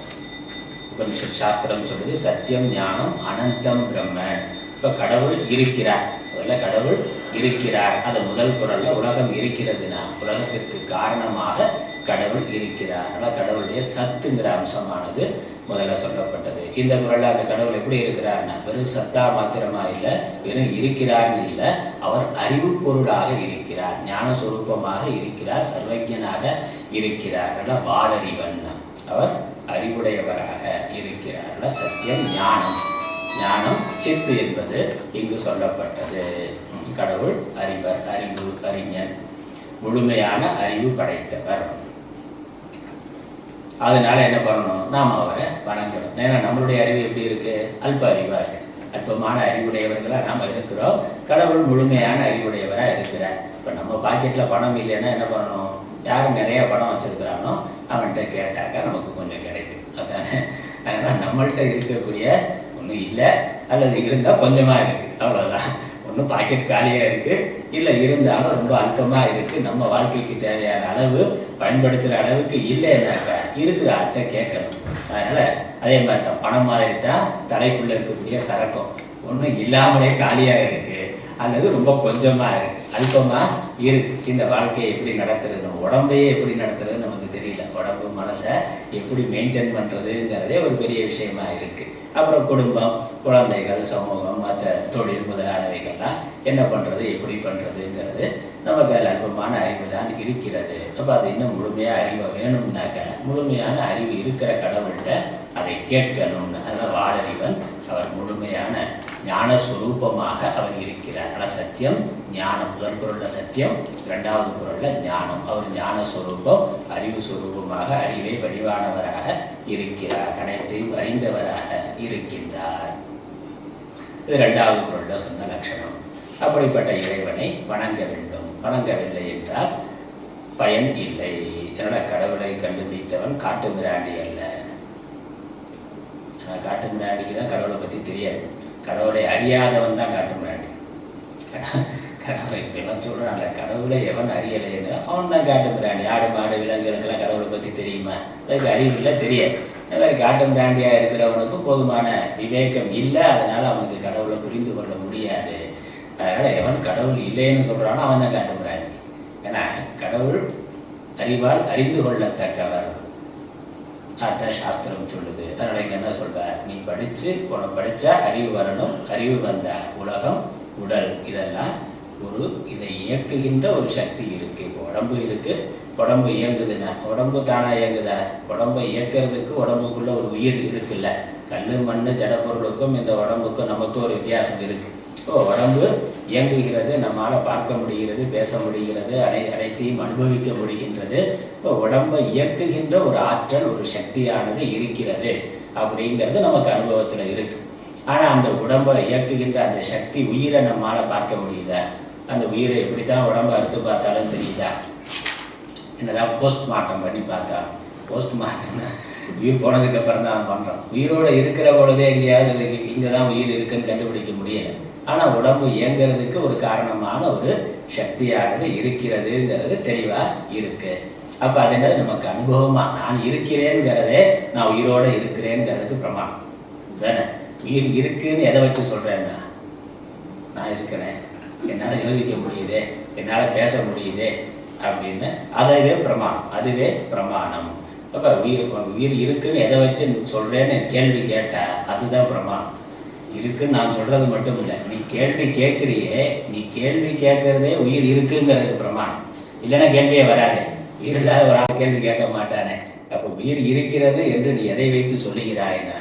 உபனிஷத் சாஸ்திரம் சொல்லுது சத்தியம் ஞானம் அனந்தம் பிரம்மன். இப்ப கடவுள் இருக்கிறார். முதல்ல கடவுள் இருக்கிறார். அது முதல் குரல்ல உலகம் இருக்கிறதுனா உலகத்திற்கு காரணமாக கடவுள் இருக்கிறார். அதனால கடவுளுடைய சத்துங்கிற அம்சமானது முதல்ல சொல்லப்பட்டது. இந்த குரல்ல அந்த கடவுள் எப்படி இருக்கிறார்னா வெறும் சத்தா மாத்திரமா இல்லை வெறும் இருக்கிறார்னு இல்லை அவர் அறிவு பொருளாக இருக்கிறார். ஞான சுரூபமாக இருக்கிறார். சர்வஜனாக இருக்கிறார். அதனால வாழறிவன் அவர் அறிவுடையவராக இருக்கிறார் சத்தியம் ஞானம். ஞானம் சித்து என்பது இங்கு சொல்லப்பட்டது. கடவுள் அறிவர் அறிவு அறிஞன் முழுமையான அறிவு படைத்தவர். அதனால என்ன பண்ணணும்? நாம் அவரை வணங்கணும். ஏன்னா நம்மளுடைய அறிவு எப்படி இருக்கு? அல்ப அறிவா இருக்கு. அல்பமான அறிவுடையவர்களா நாம இருக்கிறோம். கடவுள் முழுமையான அறிவுடையவரா இருக்கிறார். இப்ப நம்ம பாக்கெட்ல பணம் இல்லைன்னா என்ன பண்ணணும்? யார் நிறைய பணம் வச்சிருக்கிறானோ அவன்கிட்ட கேட்டாக்க நமக்கு கொஞ்சம் கிடைக்கும். அதானே அதனால் நம்மள்கிட்ட இருக்கக்கூடிய ஒன்றும் இல்லை அல்லது இருந்தால் கொஞ்சமாக இருக்குது அவ்வளோதான் ஒன்றும் பாக்கெட் காலியாக இருக்கு. இல்லை இருந்தாலும் ரொம்ப அல்பமாக இருக்குது நம்ம வாழ்க்கைக்கு தேவையான அளவு பயன்படுத்துகிற அளவுக்கு இல்லைன்னாக்கா இருக்கிற ஆள்கிட்ட கேட்கணும். அதனால் அதே மாதிரி தான் பணம் மாதிரி தான் தலைக்குள்ள இருக்கக்கூடிய சரக்கம். ஒன்றும் இல்லாமலே காலியாக இருக்கு அல்லது ரொம்ப கொஞ்சமாக இருக்குது அல்பமாக இருக்குது இந்த வாழ்க்கையை எப்படி நடத்துறது நம்ம உடம்பையே எப்படி நடத்துறது நமக்கு தெரியல. உடம்பு மனசை எப்படி மெயின்டைன் பண்ணுறதுங்கிறதே ஒரு பெரிய விஷயமா இருக்கு. அப்புறம் குடும்பம் குழந்தைகள் சமூகம் மற்ற தொழில் முதலானவைகள்லாம் என்ன பண்ணுறது எப்படி பண்ணுறதுங்கிறது நமக்கு அதில் அற்பமான அறிவு தான் இருக்கிறது. அப்போ அது இன்னும் முழுமையாக அறிவை வேணும்னாக்க முழுமையான அறிவு இருக்கிற கடவுள்கிட்ட அதை கேட்கணும்னு அதனால் வாழறிவன் அவர் முழுமையான ஞானஸ்வரூபமாக அவர் இருக்கிறார். ஆனால் சத்தியம் ஞானம். முதல் குரலில் சத்தியம் இரண்டாவது குரலில் ஞானம். அவர் ஞானஸ்வரூபம் அறிவு சுரூபமாக அறிவை வடிவானவராக இருக்கிறார். அனைத்தையும் அறிந்தவராக இருக்கின்றார். இது இரண்டாவது குரலில் சொன்ன லட்சணம். அப்படிப்பட்ட இறைவனை வணங்க வேண்டும். வணங்கவில்லை என்றால் பயன் இல்லை. என்னோட கடவுளை கண்டுபிடித்தவன் காட்டு மிராண்டி அல்ல? ஆனா, காட்டு மிராண்டிக்கு தான் கடவுளை பற்றி தெரியாது. கடவுளை அறியாதவன் தான் காட்ட முடியாண்டி கடவுளை இப்பெல்லாம் சொல்கிறான்ல கடவுளை எவன் அறியலைன்னு அவன் தான் காட்ட மிராண்டி ஆடு மாடு விலங்குகளுக்கெல்லாம் கடவுளை பற்றி தெரியுமா? அதுக்கு அறிவு இல்லை தெரியாது. இந்த மாதிரி பிராண்டியாக மிராண்டியாக இருக்கிறவனுக்கும் போதுமான விவேகம் இல்லை. அதனால் அவனுக்கு கடவுளை புரிந்து கொள்ள முடியாது. அதனால் எவன் கடவுள் இல்லைன்னு சொல்கிறானோ அவன் தான் காட்டு பிராண்டி ஏன்னா கடவுள் அறிவால் அறிந்து கொள்ளத்தக்கவர். அதுதான் சாஸ்திரம் சொல்லுது. அதனால இங்க என்ன சொல்ற நீ படிச்சு உனக்கு படிச்சா அறிவு வரணும். அறிவு வந்த உலகம் உடல். இதெல்லாம் ஒரு இதை இயக்குகின்ற ஒரு சக்தி இருக்கு. இப்போ உடம்பு இருக்கு. உடம்பு இயங்குதுன்னா உடம்பு தானா இயங்குதா? உடம்பை இயக்கிறதுக்கு உடம்புக்குள்ள ஒரு உயிர் இருக்குல்ல. கல்லு மண்ணு ஜடப்பொருளுக்கும் இந்த உடம்புக்கும் நமக்கும் ஒரு வித்தியாசம் இருக்கு. இப்போ உடம்பு இயங்குகிறது நம்மால் பார்க்க முடிகிறது பேச முடிகிறது அனை அனைத்தையும் அனுபவிக்க முடிகின்றது. இப்போ உடம்பை இயக்குகின்ற ஒரு ஆற்றல் ஒரு சக்தியானது இருக்கிறது அப்படிங்கிறது நமக்கு அனுபவத்தில் இருக்கு. ஆனால் அந்த உடம்பை இயக்குகின்ற அந்த சக்தி உயிரை நம்மால் பார்க்க முடியுதா? அந்த உயிரை எப்படி தான் உடம்பை அறுத்து பார்த்தாலும் தெரியுதா? என்னதான் போஸ்ட்மார்ட்டம் பண்ணி பார்த்தா போஸ்ட்மார்ட்டம்னா உயிர் போனதுக்கு அப்புறம் தான் பண்ணுறோம் உயிரோட இருக்கிற பொழுதே எங்கேயாவது இங்கே தான் உயிர் இருக்குன்னு கண்டுபிடிக்க முடியலை. ஆனால் உடம்பு இயங்குறதுக்கு ஒரு காரணமான ஒரு சக்தியானது இருக்கிறதுங்கிறது தெளிவாக இருக்கு. அப்போ அது என்னது? நமக்கு அனுபவமாக நான் இருக்கிறேங்கிறதே நான் உயிரோட இருக்கிறேங்கிறதுக்கு பிரமாணம். தானே? உயிர் இருக்குன்னு எதை வச்சு சொல்றேன்னா நான் இருக்கிறேன். என்னால் யோசிக்க முடியுதே. என்னால் பேச முடியுதே அப்படின்னு அதுவே பிரமாணம். அதுவே பிரமாணம். அப்போ உயிர் உயிர் இருக்குன்னு எதை வச்சு சொல்கிறேன்னு கேள்வி கேட்டால் அதுதான் பிரமாணம். இருக்குன்னு நான் சொல்கிறது மட்டும் இல்லை. நீ கேள்வி கேட்குறியே நீ கேள்வி கேட்குறதே உயிர் இருக்குங்கிறது பிரமாணம். இல்லைன்னா கேள்வியே வராது. உயிர் இல்லாத ஒரு ஆள் கேள்வி கேட்க மாட்டானே. அப்போ உயிர் இருக்கிறது என்று நீ எதை வைத்து சொல்லுகிறாய்னா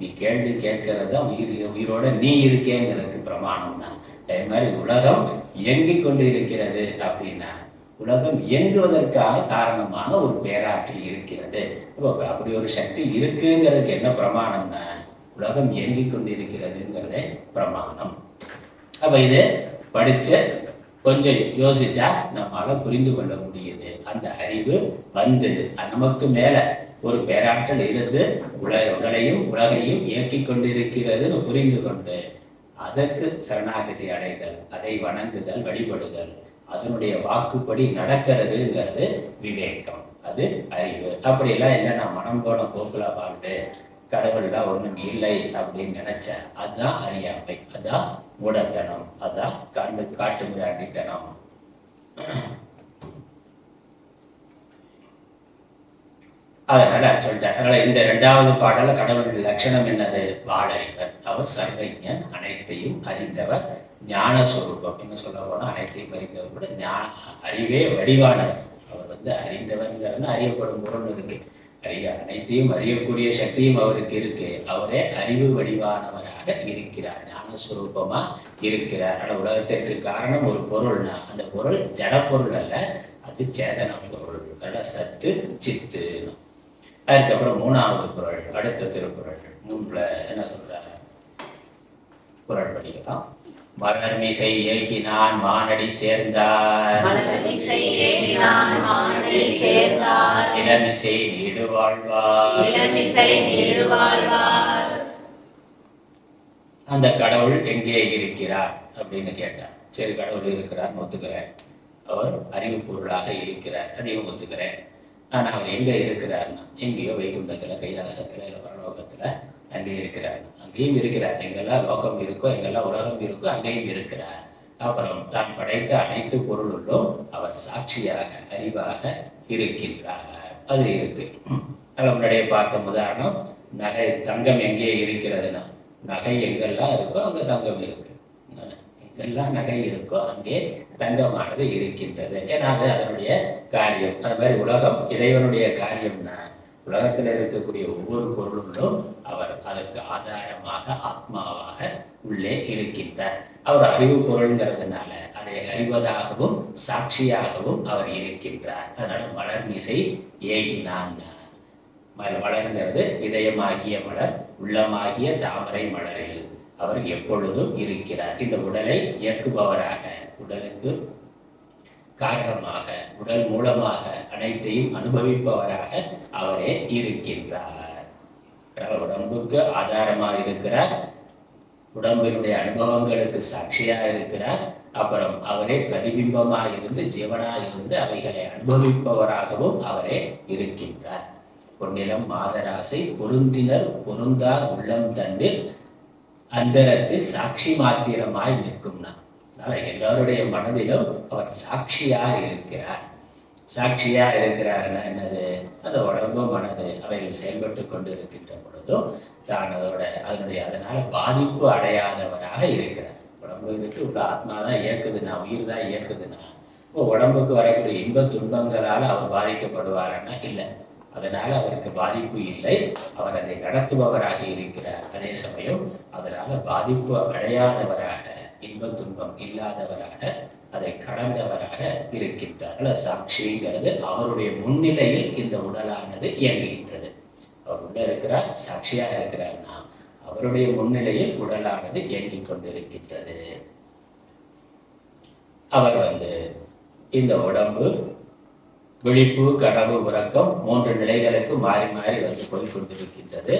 நீ கேள்வி கேட்கறது தான் உயிர் உயிரோட நீ இருக்கேங்கிறதுக்கு பிரமாணம் தான். அதே மாதிரி உலகம் இயங்கிக் கொண்டு இருக்கிறது அப்படின்னா உலகம் இயங்குவதற்கான காரணமான ஒரு பேராற்றல் இருக்கிறது. இப்போ அப்படி ஒரு சக்தி இருக்குங்கிறதுக்கு என்ன பிரமாணம்னா உலகம் இயங்கிக் கொண்டிருக்கிறதுங்கிறதே பிரமாணம். அப்ப இது படிச்சு கொஞ்சம் யோசிச்சா நம்மளால புரிந்து கொள்ள முடியுது. அந்த அறிவு வந்து நமக்கு மேல ஒரு பேராற்றல் இருந்து உல உடலையும் உலகையும் இயக்கிக் கொண்டிருக்கிறதுன்னு புரிந்து கொண்டு அதற்கு சரணாகதி அடைதல் அதை வணங்குதல் வழிபடுதல் அதனுடைய வாக்குப்படி நடக்கிறதுங்கிறது விவேகம். அது அறிவு. அப்படியெல்லாம் இல்லை நான் மனம் போன போக்குல வாழ்வு கடவுள்லாம் ஒண்ணும் இல்லை அப்படின்னு நினைச்சேன். அதுதான் அறியாமை அதான் மூடத்தனம் அதான் கண்டு காட்டு மிராண்டித்தனம். அதனால சொல்லிட்டேன். அதனால இந்த இரண்டாவது பாடல கடவுளின் லட்சணம் என்னது? வாழறிவர். அவர் சர்வஜன் அனைத்தையும் அறிந்தவர் ஞான சுரூபம் என்ன சொல்ல போனா அனைத்தையும் அறிந்தவர் கூட ஞான அறிவே வடிவானவர். அவர் வந்து அறிந்தவர்ங்கிறது அறியப்படும் பொருள் இருக்கு அறிய அனைத்தையும் அறியக்கூடிய சக்தியும் அவருக்கு இருக்கு. அவரே அறிவு வடிவானவராக இருக்கிறார். ஞானஸ்வரூபமா இருக்கிறார். ஆனால் உலகத்திற்கு காரணம் ஒரு பொருள்னா அந்த பொருள் ஜட பொருள் அல்ல அது சேதன பொருள். அல்ல சத்து சித்து. அதுக்கப்புறம் மூணாவது குரல் அடுத்த திருக்குறள். மூணுல என்ன சொல்றாரு? குரல் படிக்கலாம். மலர்மிசை ஏகினான் மானடி சேர்ந்தார். மலர்மிசை ஏகினான் சேர்ந்தார். இளமிசை நீடு வாழ்வார் இளமிசை நீடு வாழ்வார். அந்த கடவுள் எங்கே இருக்கிறார் அப்படின்னு கேட்டார். சரி கடவுள் இருக்கிறார் ஒத்துக்கிறேன். அவர் அறிவு பொருளாக இருக்கிறார். அதையும் ஒத்துக்கிறேன். ஆனா அவர் எங்க இருக்கிறார்னா எங்கேயோ வைகுண்டத்துல கைலாசத்துல இல்லை பரலோகத்துல அங்கே இருக்கிறார். அங்கேயும் இருக்கிறார். எங்கெல்லாம் லோகம் இருக்கோ எங்கெல்லாம் உலகம் இருக்கோ அங்கேயும் இருக்கிறார். அப்புறம் தான் படைத்த அனைத்து பொருளுள்ளும் அவர் சாட்சியாக அறிவாக இருக்கின்றார். அது இருக்கு. நம்ம முன்னாடியே பார்த்த உதாரணம் நகை தங்கம் எங்கே இருக்கிறதுனா நகை எங்கெல்லாம் இருக்கோ அங்க தங்கம் இருக்கு. எங்கெல்லாம் நகை இருக்கோ அங்கே தங்கமானது இருக்கின்றது. ஏன்னா அது அதனுடைய காரியம். அது மாதிரி உலகம் இறைவனுடைய காரியம்னா உலகத்தில் இருக்கக்கூடிய ஒவ்வொரு பொருளும் அவர் அதற்கு ஆதாரமாக ஆத்மாவாக உள்ளே இருக்கின்றார். அவர் அறிவு பொருள்ங்கிறதுனால அதை அறிவதாகவும் சாட்சியாகவும் அவர் இருக்கின்றார். அதனால மலர்மிசை ஏகினான். மலர் இதயமாகிய மலர் உள்ளமாகிய தாமரை மலரில் அவர் எப்பொழுதும் இருக்கிறார். இந்த உடலை இயக்குபவராக உடலுக்கு காரணமாக உடல் மூலமாக அனைத்தையும் அனுபவிப்பவராக அவரே இருக்கின்றார். உடம்புக்கு ஆதாரமாக இருக்கிறார். உடம்பினுடைய அனுபவங்களுக்கு சாட்சியாக இருக்கிறார். அப்புறம் அவரே பிரதிபிம்பமாக இருந்து ஜீவனாக இருந்து அவைகளை அனுபவிப்பவராகவும் அவரே இருக்கின்றார். பொன்னிலம் மாதராசை பொருந்தினர் பொருந்தார் உள்ளம் தன்னில் அந்தரத்தில் சாட்சி மாத்திரமாய் நிற்கும்னா அதனால எல்லாருடைய மனதிலும் அவர் சாட்சியா இருக்கிறார். சாட்சியா இருக்கிறார்னா என்னது? அந்த உடம்பு மனது அவைகள் செயல்பட்டு கொண்டு இருக்கின்ற பொழுதும் தான் அதோட அதனுடைய அதனால பாதிப்பு அடையாதவராக இருக்கிறார். உடம்பு விட்டு உள்ள ஆத்மா தான் இயக்குதுன்னா உயிர் தான் இயக்குதுன்னா இப்போ உடம்புக்கு வரக்கூடிய இன்ப துன்பங்களால் அவர் பாதிக்கப்படுவாருன்னா இல்லை. அதனால அவருக்கு பாதிப்பு இல்லை. அவர் அதை நடத்துபவராக இருக்கிறார். அதே சமயம் அதனால பாதிப்பு அடையாதவராக இன்ப துன்பம் இல்லாதவராக அதை கடந்தவராக இருக்கின்றார்கள் சாட்சிங்கிறது அவருடைய முன்னிலையில் இந்த உடலானது இயங்குகின்றது. அவர் உள்ள இருக்கிறார் சாட்சியாக இருக்கிறார்னா அவருடைய முன்னிலையில் உடலானது இயங்கிக் கொண்டிருக்கின்றது. அவர் வந்து இந்த உடம்பு விழிப்பு கனவு உறக்கம் மூன்று நிலைகளுக்கு மாறி மாறி வந்து போய் கொண்டிருக்கின்றது.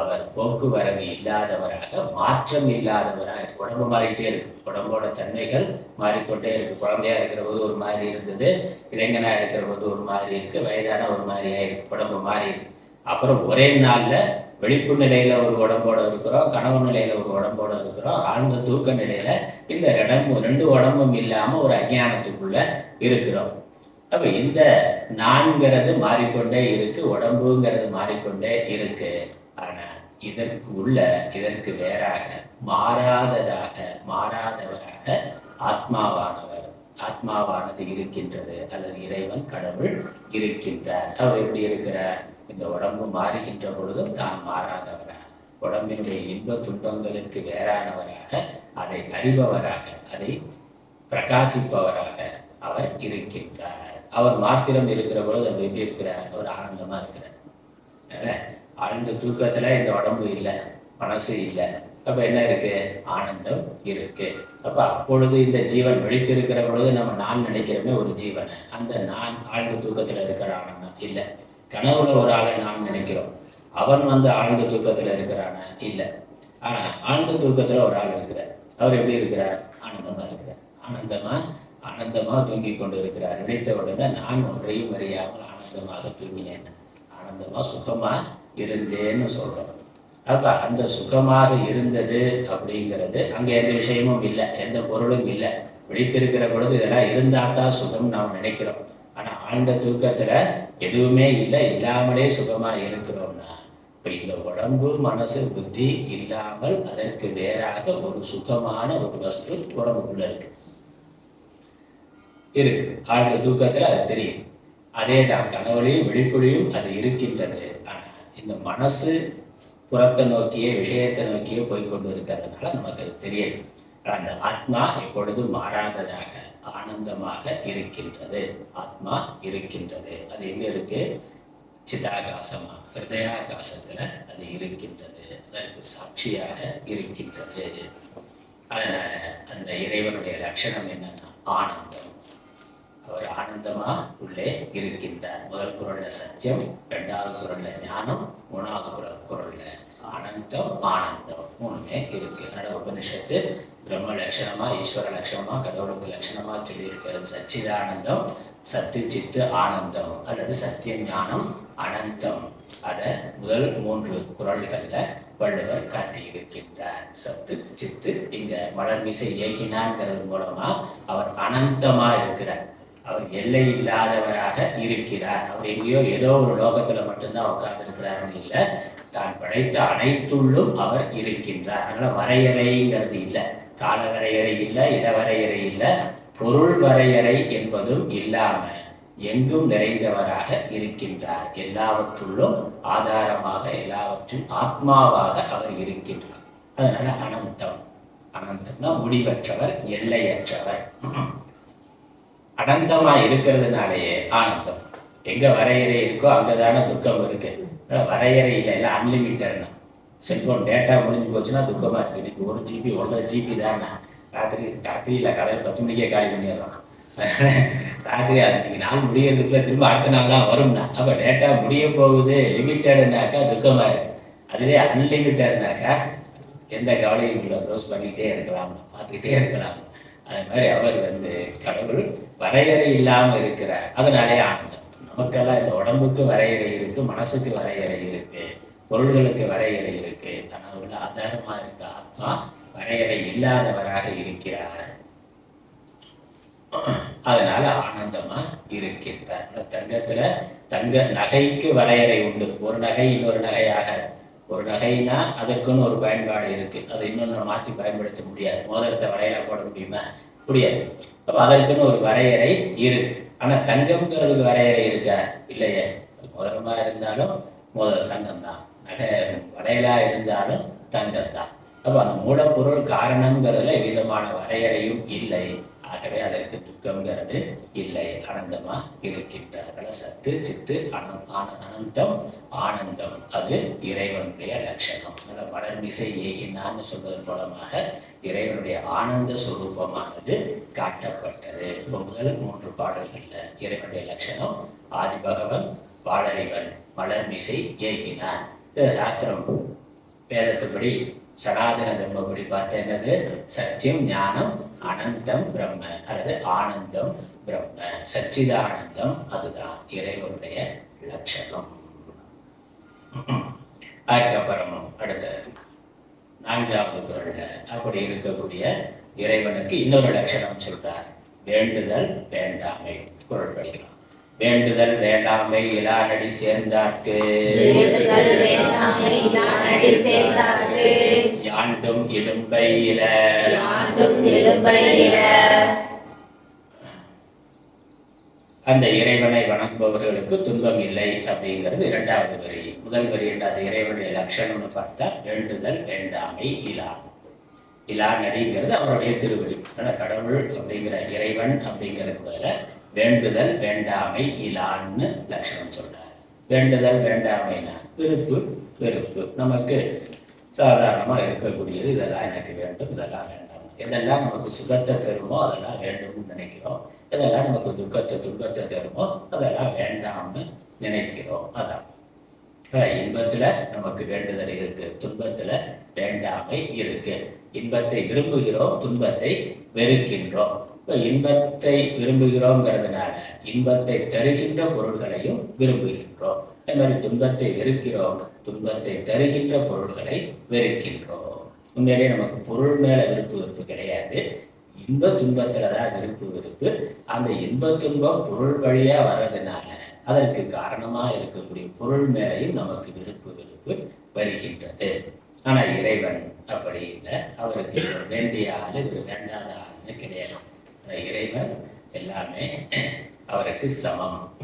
அவர் போக்குவரவு இல்லாதவராக மாற்றம் இல்லாதவராக உடம்பு மாறிட்டே இருக்கு உடம்போட தன்மைகள் மாறிக்கொண்டே இருக்கு. குழந்தையா இருக்கிற போது ஒரு மாதிரி இருந்தது இளைஞனா இருக்கிற போது ஒரு மாதிரி இருக்கு வயதான ஒரு மாதிரியா இருக்கு உடம்பு மாறி இருக்கு. அப்புறம் ஒரே நாள்ல வெளிப்பு நிலையில ஒரு உடம்போட இருக்கிறோம் கனவு நிலையில ஒரு உடம்போட இருக்கிறோம் ஆழ்ந்த தூக்க நிலையில இந்த இடம்பு ரெண்டு உடம்பும் இல்லாம ஒரு அஞ்ஞானத்துக்குள்ள இருக்கிறோம். அப்ப இந்த நான்கிறது மாறிக்கொண்டே இருக்கு உடம்புங்கிறது மாறிக்கொண்டே இருக்கு. ஆனா இதற்கு உள்ள இதற்கு வேறாக மாறாததாக மாறாதவராக ஆத்மாவானவர் ஆத்மாவானது இருக்கின்றது அல்லது இறைவன் கடவுள் இருக்கின்றார். அவர் எப்படி இருக்கிறார்? இந்த உடம்பு மாறுகின்ற பொழுதும் தான் மாறாதவராக உடம்பினுடைய இன்ப துன்பங்களுக்கு வேறானவராக அதை அறிபவராக அதை பிரகாசிப்பவராக அவர் இருக்கின்றார். அவர் மாத்திரம் இருக்கிற பொழுது அவர் எப்படி இருக்கிறார்? அவர் ஆனந்தமா இருக்கிறார். ஆழ்ந்த தூக்கத்துல இந்த உடம்பு இல்லை மனசு இல்லை. அப்ப என்ன இருக்கு? ஆனந்தம் இருக்கு. அப்ப அப்பொழுது இந்த ஜீவன் வெளித்திருக்கிற பொழுது நம்ம நான் நினைக்கிறோமே ஒரு ஜீவனை. அந்த நான் ஆழ்ந்த தூக்கத்துல இருக்கிற ஆனந்தம் இல்லை. கனவுல ஒரு ஆளை நாம் நினைக்கிறோம். அவன் வந்து ஆழ்ந்த தூக்கத்துல இருக்கிறானா? இல்லை. ஆனா ஆழ்ந்த தூக்கத்துல ஒரு ஆள் இருக்கிறார். அவர் எப்படி இருக்கிறார்? ஆனந்தமா இருக்கிறார். ஆனந்தமா ஆனந்தமா தூங்கி கொண்டு இருக்கிறார் நினைத்த உடனே நான் ஒன்றையும் அறியாமல் ஆனந்தமாக தூங்கினேன். ஆனந்தமா சுகமா இருந்தேன்னு சொல்றோம். அப்போ அந்த சுகமாக இருந்தது அப்படிங்கிறது அங்கே எந்த விஷயமும் இல்லை எந்த பொருளும் இல்லை. விழித்திருக்கிற பொழுது இதெல்லாம் இருந்தா தான் சுகம் நாம் நினைக்கிறோம். ஆனால் ஆழ்ந்த தூக்கத்துல எதுவுமே இல்லை இல்லாமலே சுகமா இருக்கிறோம்னா இப்போ இந்த உடம்பு மனசு புத்தி இல்லாமல் அதற்கு வேறாக ஒரு சுகமான ஒரு வஸ்து உடம்புக்குள்ள இருக்கு. இருக்கு. ஆழ்ந்த தூக்கத்தில் அது தெரியும். அதே தான் கனவுலையும் விழிப்புலையும் அது இருக்கின்றது. இந்த மனசு புறத்தை நோக்கியே விஷயத்தை நோக்கியே போய்கொண்டு இருக்கிறதுனால நமக்கு அது தெரியாது அந்த ஆத்மா எப்பொழுதும் மாறாததாக ஆனந்தமாக இருக்கின்றது. ஆத்மா இருக்கின்றது. அது எங்க இருக்கு? சிதாகாசமா ஹிருதயாகாசத்துல அது இருக்கின்றது. அதற்கு சாட்சியாக இருக்கின்றது. அதனால அந்த இறைவனுடைய லட்சணம் என்னன்னா ஆனந்தம். ஒரு ஆனந்தமா உள்ளே இருக்கின்றார். முதல் குரல்ல சத்தியம் இரண்டாவது குரல்ல ஞானம் மூணாவது குரல் குரல்ல அனந்தம் ஆனந்தம் மூணுமே இருக்கு. அதனால உபனிஷத்து பிரம்ம லட்சணமா ஈஸ்வர லட்சணமா கடவுளுக்கு லட்சணமா சொல்லி இருக்கிறது சச்சிதானந்தம் சத்து சித்து ஆனந்தம் அல்லது சத்தியம் ஞானம் அனந்தம். அத முதல் மூன்று குரல்கள்ல வள்ளுவர் காட்டியிருக்கின்றார். சத்து சித்து இங்க மலர்மிசை ஏகினாங்கிறது மூலமா அவர் அனந்தமா இருக்கிறார். அவர் எல்லை இல்லாதவராக இருக்கிறார். அவர் எங்கேயோ ஏதோ ஒரு லோகத்துல மட்டும்தான் உட்கார்ந்து இருக்கிறார்னு இல்லை. தான் படைத்த அனைத்துள்ளும் அவர் இருக்கின்றார். அதனால வரையறைங்கிறது இல்லை. கால வரையறை இல்லை இட வரையறை இல்லை. பொருள் வரையறை என்பதும் இல்லாம எங்கும் நிறைந்தவராக இருக்கின்றார். எல்லாவற்றுள்ளும் ஆதாரமாக எல்லாவற்றும் ஆத்மாவாக அவர் இருக்கின்றார். அதனால அனந்தம். அனந்தம்னா முடிவற்றவர் எல்லையற்றவர். அனந்தமா இருக்கிறதுனாலேயே ஆனந்தம். எங்க வரையறை இருக்கோ அங்கதானே துக்கம் இருக்கு. வரையறை இல்லை எல்லாம் அன்லிமிட்டட்னா செல்போன் டேட்டா முடிஞ்சு போச்சுன்னா துக்கமா இருக்கு. இன்னைக்கு ஒரு ஜிபி ஒன்றரை ஜிபி தானே. ராத்திரி ராத்திரியில காலையில் பத்து மணிக்கே காலி பண்ணிடுறோம் ராத்திரி அது இன்னைக்கு நாள் முடியறதுக்குள்ள திரும்ப அடுத்த நாள் தான் வரும்னா. அப்ப டேட்டா முடிய போகுது லிமிட்டடுனாக்கா துக்கமா இருக்கு. அதுவே அன்லிமிட்டட்னாக்கா எந்த கவலையும் இல்லை. ப்ரௌஸ் பண்ணிக்கிட்டே இருக்கலாம் பார்த்துக்கிட்டே இருக்கலாம். அது மாதிரி அவர் வந்து கடவுள் வரையறை இல்லாமல் இருக்கிறார். அதனாலே ஆனந்தம். நமக்கெல்லாம் இந்த உடம்புக்கு வரையறை இருக்கு மனசுக்கு வரையறை இருக்கு பொருள்களுக்கு வரையறை இருக்கு. கனவுல ஆதாரமா இருக்க ஆத்மா வரையறை இல்லாதவராக இருக்கிறார். அதனால ஆனந்தமா இருக்கின்றார். இந்த தங்கத்துல தங்க நகைக்கு வரையறை உண்டு. ஒரு நகை இன்னொரு நகையாக ஒரு நகைனா அதற்குன்னு ஒரு பயன்பாடு இருக்கு. அதை இன்னொன்று மாற்றி பயன்படுத்த முடியாது. மோதிரத்தை வரையில போட முடியுமா? முடியாது. அப்போ அதற்குன்னு ஒரு வரையறை இருக்கு. ஆனால் தங்கம்ங்கிறதுக்கு வரையறை இருக்கா? இல்லையே. மோதிரமா இருந்தாலும் மோதிர தங்கம் தான் நகை வளையலா இருந்தாலும் தங்கம் தான் அப்போ அந்த மூலப்பொருள் காரணங்கிறதுல விதமான வரையறையும் இல்லை. ஆகவே அதற்கு துக்கம்ங்கிறது இல்லை. ஆனந்தமா இருக்கின்றார் சத்து சித்து அனம் ஆன- அனந்தம் ஆனந்தம். அது இறைவனுடைய லட்சணம். அதனால வளர்மிசை ஏகினான்னு சொல்வதன் மூலமாக இறைவனுடைய ஆனந்த சுரூபமானது காட்டப்பட்டது. முதல் மூன்று பாடல்கள்ல இறைவனுடைய லட்சணம் ஆதிபகவன் வாழறிவன் மலர்மிசை ஏகினான் இது சாஸ்திரம் வேதத்துப்படி சனாதன தர்மப்படி பார்த்த என்னது? சத்தியம் ஞானம் அனந்தம் பிரம்ம அல்லது ஆனந்தம் பிரம்ம. சச்சிதானந்தம் அதுதான் இறைவனுடைய லட்சணம். அதுக்கப்புறமும் அடுத்தது நான்காவது குரல்ல அப்படி இருக்கக்கூடிய இறைவனுக்கு இன்னொரு லட்சணம் சொல்றார். வேண்டுதல் வேண்டாமை. குரல் படிக்கலாம். வேண்டுதல் வேண்டாமை இலானடி சேர்ந்தார்க்கு. யாண்டும் இடும்பை இல. அந்த இறைவனை வணங்குபவர்களுக்கு துன்பம் இல்லை அப்படிங்கிறது இரண்டாவது வரி. முதல் வரி என்றால் இறைவனுடைய லட்சணம்னு பார்த்தா வேண்டுதல் வேண்டாமை இலா. இலா நடிங்கிறது அவருடைய திருவடி. கடவுள் அப்படிங்கிற இறைவன் அப்படிங்கிறது பதில வேண்டுதல் வேண்டாமை இலான்னு லட்சணம் சொல்றார். வேண்டுதல் வேண்டாமைனா விருப்பு வெறுப்பு. நமக்கு சாதாரணமா இருக்கக்கூடியது இதெல்லாம் எனக்கு வேண்டும் இதெல்லாம் வேண்டாம். என்னெல்லாம் நமக்கு சுகத்தை தருமோ அதெல்லாம் வேண்டும்னு நினைக்கிறோம். இதெல்லாம் நமக்கு துக்கத்தை துன்பத்தை தருமோ அதெல்லாம் வேண்டாம்னு நினைக்கிறோம். அதான். இன்பத்துல நமக்கு வேண்டுதல் இருக்கு துன்பத்துல வேண்டாமை இருக்கு. இன்பத்தை விரும்புகிறோம் துன்பத்தை வெறுக்கின்றோம். இன்பத்தை விரும்புகிறோங்கிறதுனால இன்பத்தை தருகின்ற பொருள்களையும் விரும்புகின்றோம். அதே மாதிரி துன்பத்தை வெறுக்கிறோம் துன்பத்தை தருகின்ற பொருள்களை வெறுக்கின்றோம். உண்மையிலே நமக்கு பொருள் மேல விருப்பு வெறுப்பு கிடையாது. இன்ப துன்பத்துல தான் விருப்பு வெறுப்பு. அந்த இன்ப துன்பம் பொருள் வழியா வர்றதுனால அதற்கு காரணமா இருக்கக்கூடிய பொருள் மேலையும் நமக்கு விருப்பு வெறுப்பு வருகின்றது. ஆனா இறைவன் அப்படி இல்லை. அவருக்கு வேண்டிய ஆளு இவர் வேண்டாத ஆளுன்னு கிடையாது. இறைவன் எல்லாமே அவருக்கு சமம்.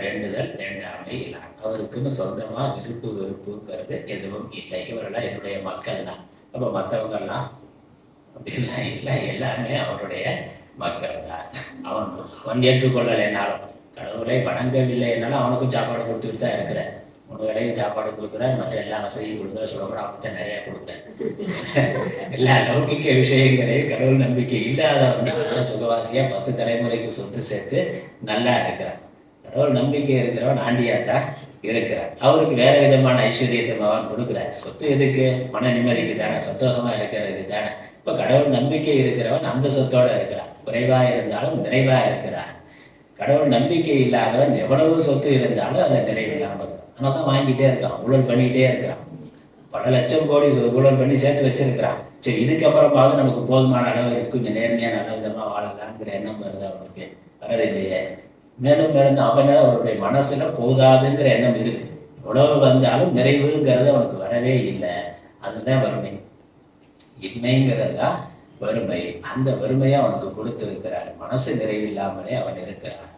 வேண்டுதல் வேண்டாமை இல்லை. அவருக்குன்னு சொந்தமா விருப்பு வெறுப்புங்கிறது எதுவும் இல்லை. இவரெல்லாம் என்னுடைய மக்கள் தான். அப்ப மற்றவங்க எல்லாம் அப்படிலாம் இல்லை. எல்லாமே அவருடைய மக்கள் தான். அவன் அவன் ஏற்றுக்கொள்ளலைனாலும் கடவுளை வணங்கவில்லை என்னாலும் அவனுக்கும் சாப்பாடு கொடுத்துட்டு தான் இருக்கிறேன். மூணு வேளையும் சாப்பாடு கொடுக்குறார் மற்ற எல்லா வசதியும் கொடுக்குற சொல்லப்பட அவன்கிட்ட நிறைய கொடுக்குறேன் எல்லா லௌகிக்க விஷயங்களையும் கடவுள் நம்பிக்கை இல்லாதவன் நல்ல சுகவாசியா பத்து தலைமுறைக்கு சொத்து சேர்த்து நல்லா இருக்கிறான். கடவுள் நம்பிக்கை இருக்கிறவன் ஆண்டியாத்தான் இருக்கிறார் அவருக்கு வேற விதமான ஐஸ்வர்யத்தை அவன் கொடுக்குறார். சொத்து எதுக்கு? மன நிம்மதிக்கு தானே சந்தோஷமா இருக்கிறதுக்கு தானே. இப்ப கடவுள் நம்பிக்கை இருக்கிறவன் அந்த சொத்தோட இருக்கிறான். குறைவா இருந்தாலும் நிறைவா இருக்கிறான். கடவுள் நம்பிக்கை இல்லாதவன் எவ்வளவு சொத்து இருந்தாலும் அதுல நிறைவு இல்லாமல் ஆனால் தான் வாங்கிட்டே இருக்கான் ஊழல் பண்ணிக்கிட்டே இருக்கிறான். பல லட்சம் கோடி ஊழல் பண்ணி சேர்த்து வச்சிருக்கிறான். சரி இதுக்கப்புறமாவது நமக்கு போதுமான அளவு இருக்கு கொஞ்சம் நேர்மையாக நல்ல விதமாக வாழலாம்ங்கிற எண்ணம் வருது அவனுக்கு. வரது இல்லையே. மேலும் மேலும் அவன அவருடைய மனசுல போதாதுங்கிற எண்ணம் இருக்கு. உழவு வந்தாலும் நிறைவுங்கிறது அவனுக்கு வரவே இல்லை. அதுதான் வறுமை. இன்மைங்கிறது தான் வறுமை. அந்த வறுமையை அவனுக்கு கொடுத்திருக்கிறார். மனசு நிறைவில்லாமலே அவன் இருக்கிறான்.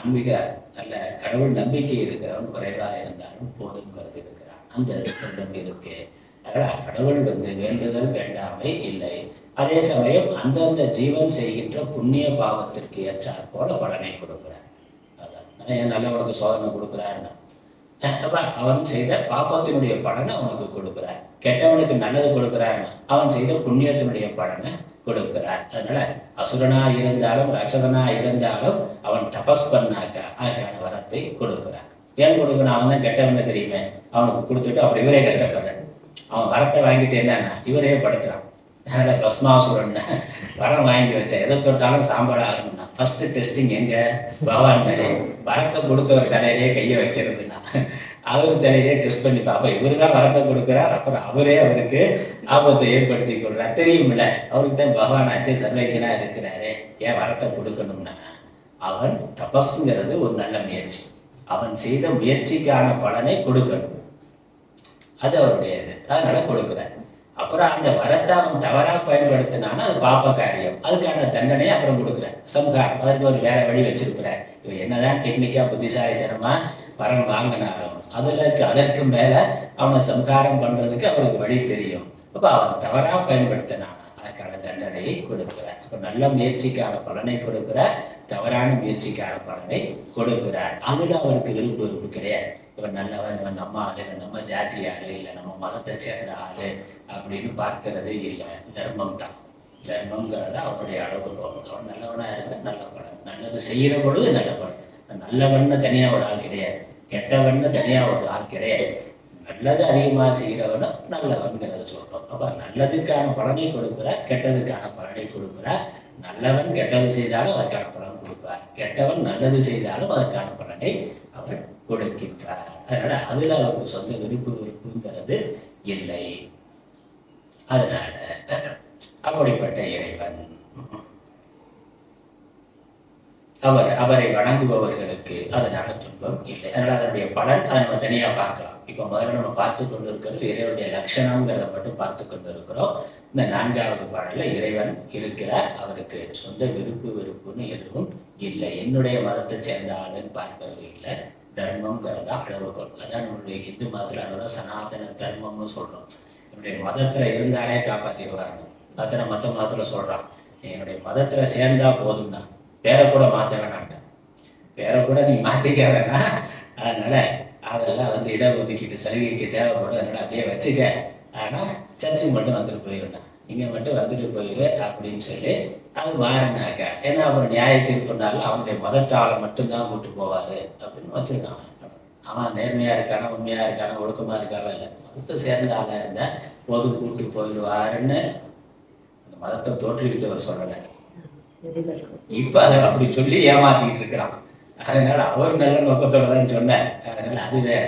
ஆன்மீக நல்ல கடவுள் நம்பிக்கை இருக்கிறவன் குறைவா இருந்தாலும் போதுங்கிறது இருக்கிறான் அந்த செல்வம் இருக்கு. அதனால கடவுள் வந்து வேண்டுதல் வேண்டாமை இல்லை. அதே சமயம் அந்தந்த ஜீவன் செய்கின்ற புண்ணிய பாவத்திற்கு ஏற்றாற் போல பலனை கொடுக்கிறார். அதான். ஏன் நல்லவனுக்கு சோதனை கொடுக்குறாருன்னா அவன் செய்த பாப்பத்தினுடைய பலனை அவனுக்கு கொடுக்குறார். கெட்டவனுக்கு நல்லது கொடுக்குறாருன்னா அவன் செய்த புண்ணியத்தினுடைய பலனை கொடுக்கிறார். அதனால அசுரனா இருந்தாலும் ராட்சசனா இருந்தாலும் அவன் தபஸ் பண்ணாக்க அதற்கான வரத்தை கொடுக்கிறான். ஏன் கொடுக்கணும்? அவன் தான் கெட்டவன்னு தெரியுமே. அவனுக்கு கொடுத்துட்டு அப்புறம் இவரே கஷ்டப்படுறேன் அவன் வரத்தை வாங்கிட்டு என்னன்னா இவரே படுத்துறான் அதனால பஸ்மாசுரன் வரம் வாங்கி வச்ச எதை தொட்டாலும் சாம்பார் ஆகணும்னா ஃபர்ஸ்ட் டெஸ்டிங் எங்க? பகவான் மேலே. வரத்தை கொடுத்தவர் தலையிலேயே கையை வைக்கிறது. அளவு தலையிலே டெஸ்ட் பண்ணி அப்ப இவரு தான் வரத்தை கொடுக்குறார். அப்புறம் அவரே அவருக்கு ஆபத்தை ஏற்படுத்தி கொள்றார். தெரியுமில்ல? அவருக்கு தான் பகவான் ஆச்சு சர்வைக்கனா இருக்கிறாரு. ஏன் வரத்தை கொடுக்கணும்னா அவன் தபஸ்ங்கிறது ஒரு நல்ல முயற்சி. அவன் செய்த முயற்சிக்கான பலனை கொடுக்கணும். அது அவருடைய இது அதனால கொடுக்குறார். அப்புறம் அந்த வரத்தை அவன் தவறாக பயன்படுத்தினான்னா அது பாப்ப காரியம். அதுக்கான தண்டனையை அப்புறம் கொடுக்குறேன் சம்ஹாரம். அதற்கு ஒரு வேற வழி வச்சிருக்கிறார். இவன் என்னதான் டெக்னிக்கா புத்திசாலித்தனமா வரம் வாங்கினாரோ அதுல அதற்கு மேல அவனை சம்ஹாரம் பண்றதுக்கு அவருக்கு வழி தெரியும். அப்ப அவன் தவறா பயன்படுத்தினான் அதற்கான தண்டனையை கொடுக்கிறார். அப்ப நல்ல முயற்சிக்கான பலனை கொடுக்கிறார். தவறான முயற்சிக்கான பலனை கொடுக்கிறார். அதுல அவருக்கு விருப்பு விருப்பு கிடையாது. இவன் நல்லவன் இவன் நம்ம ஆளு நம்ம ஜாதி ஆளு இல்லை நம்ம மதத்தை சேர்ந்த ஆளு அப்படின்னு பார்க்கறது இல்லை. தர்மம் தான். தர்மங்கிறத அவனுடைய அளவுகோல் அவன் நல்லவனா இருந்தா நல்ல பலன். நல்லது செய்யற பொழுது நல்ல பலன். நல்லவன்னு தனியா ஒரு ஆள் கிடையாது. கெட்டவன்னு தனியா ஒரு ஆள் கிடையாது. நல்லது அதிகமாக செய்கிறவனும் நல்லவன்கிறத சொல்றோம். அப்ப நல்லதுக்கான பலனை கொடுக்கிறார் கெட்டதுக்கான பலனை கொடுக்கிறார். நல்லவன் கெட்டது செய்தாலும் அதற்கான பலன் கொடுப்பார். கெட்டவன் நல்லது செய்தாலும் அதற்கான பலனை அவர் கொடுக்கின்றார். அதனால அதுல அவருக்கு சொந்த விருப்பு விருப்புங்கிறது இல்லை. அதனால அப்படிப்பட்ட இறைவன். அவர் அவரை வணங்குபவர்களுக்கு அதனால துன்பம் இல்லை. அதனால அதனுடைய பலன் அதை நம்ம தனியா பார்க்கலாம். இப்போ முதல்ல நம்ம பார்த்து கொண்டு இருக்கிறது இறைவனுடைய லட்சணங்கிறத மட்டும் பார்த்து கொண்டு இருக்கிறோம் இந்த நான்காவது பாடலில் இறைவன் இருக்கிறார். அவருக்கு சொந்த விருப்பு வெறுப்புன்னு எதுவும் இல்லை. என்னுடைய மதத்தை சேர்ந்த ஆளுன்னு பார்க்கறது இல்லை. தர்மங்கிறதா அளவுகோல். அதான் நம்மளுடைய ஹிந்து மதத்துல அதனால சனாதன தர்மம்னு சொல்றோம். என்னுடைய மதத்துல இருந்தாலே காப்பாத்திடுவாங்க அத்தனை மத்த மதத்துல சொல்றான். என்னுடைய மதத்துல சேர்ந்தா போதும் தான் பேரை கூட மாற்ற வேணாம்ட்டான் பேரை கூட நீ மாற்றிக்க வேணாம். அதனால அதெல்லாம் வந்து இடஒதுக்கீட்டு சலுகைக்கு தேவைப்படும் அதனால அப்படியே வச்சுக்க. ஆனா சர்ச்சுக்கு மட்டும் வந்துட்டு போயிடணும் இங்க மட்டும் வந்துட்டு போயிரு அப்படின்னு சொல்லி அது மாறினாக்க ஏன்னா அவர் நியாய தீர்ப்புனால அவனுடைய மதத்தால மட்டும்தான் கூட்டு போவாரு அப்படின்னு வச்சிருக்கான் அவன் நேர்மையா இருக்கானா உண்மையா இருக்கானா ஒழுக்கமா இருக்கானா இல்லை. மதத்தை சேர்ந்த ஆளா இருந்தா பொது கூட்டு போயிடுவாருன்னு அந்த மதத்தை அவர் சொல்லலை. இப்ப அதை அப்படி சொல்லி ஏமாத்திட்டு இருக்கிறான். அதனால அவர் நல்ல நோக்கத்தோட தான் சொன்னேன் அதனால அது வேற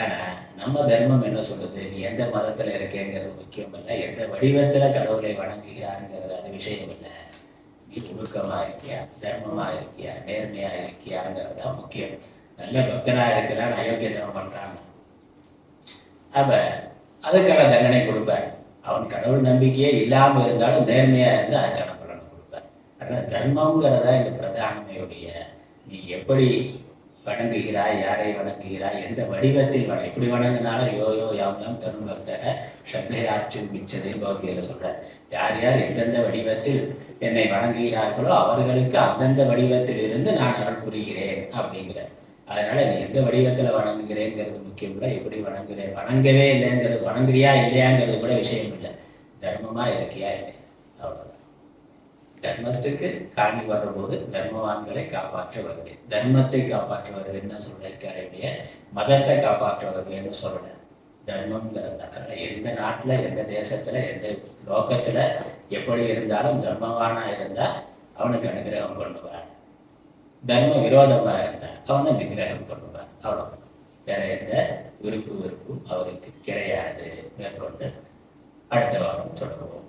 ஆனா நம்ம தர்மம் என்ன சொல்றது? நீ எந்த மதத்துல இருக்கேங்கிறது முக்கியம் இல்லை எந்த வடிவத்துல கடவுளை வணங்குகிறாருங்கிறது அது விஷயம் இல்லை நீ ஒழுக்கமா இருக்கியா? தர்மமா இருக்கியா? நேர்மையா இருக்கியாங்கிறது தான் முக்கியம். நல்ல பக்தனா இருக்கிறான் அயோக்கியத்தனம் பண்றான். அப்ப அதுக்கான தண்டனை கொடுப்பார். அவன் கடவுள் நம்பிக்கையே இல்லாம இருந்தாலும் நேர்மையா இருந்தா அதுக்கான அதான் தர்மங்கிறதா இந்த பிரதானமையுடைய நீ எப்படி வணங்குகிறாய் யாரை வணங்குகிறாய் எந்த வடிவத்தில் வண எப்படி வணங்கினாலும் யோ யோ யாம் யாம் தரும் பக்தக ஸ்ரத்தையாற்றும் மிச்சதை பௌத்தியில் சொல்ற. யார் யார் எந்தெந்த வடிவத்தில் என்னை வணங்குகிறார்களோ அவர்களுக்கு அந்தந்த வடிவத்தில் இருந்து நான் அருள் புரிகிறேன் அப்படிங்கிற. அதனால நீ எந்த வடிவத்துல வணங்குகிறேங்கிறது முக்கியம் இல்லை. எப்படி வணங்குறேன் வணங்கவே இல்லைங்கிறது வணங்குறியா இல்லையாங்கிறது கூட விஷயம் இல்லை. தர்மமா இருக்கியா இல்லை அவ்வளவுதான். தர்மத்துக்கு காணி வரும்போது தர்மவான்களை காப்பாற்ற தர்மத்தை காப்பாற்ற தான் சொல்லியிருக்காரு இல்லையா மதத்தை காப்பாற்ற வருவேன்னு சொல்லல. தர்மங்கிறது எந்த நாட்டுல எந்த தேசத்துல எந்த லோகத்துல எப்படி இருந்தாலும் தர்மவானா இருந்தா அவனுக்கு அனுகிரகம் பண்ணுவார். தர்ம விரோதமா இருந்தா அவனை நிகிரகம் பண்ணுவார். அவ்வளவு வேற எந்த விருப்பு விருப்பும் அவருக்கு கிடையாது. மேற்கொண்டு அடுத்த வாரம் தொடருவோம்.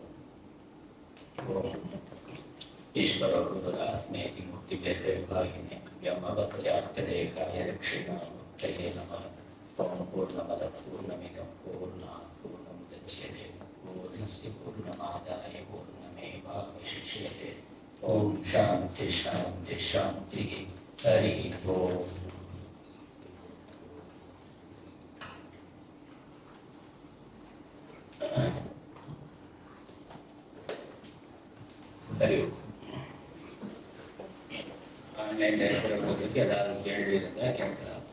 ஓம். ईश्वर गुरुरात्मेति मुक्तिभेदे भागिने यमवत्यार्थरेखाय रक्षिणामुक्तये नमः ॐ पूर्णमद पूर्णमिदं पूर्णा पूर्णमुदच्यते पूर्णस्य पूर्णमादाय पूर्णमेवावशिष्यते ॐ शान्ति शान्ति शान्तिः हरिः ओम् हरि ओम् ஆன்லைன்ல இருக்கிறவங்களுக்கு ஏதாவது கேள்வி இருந்தா கேட்கலாம்.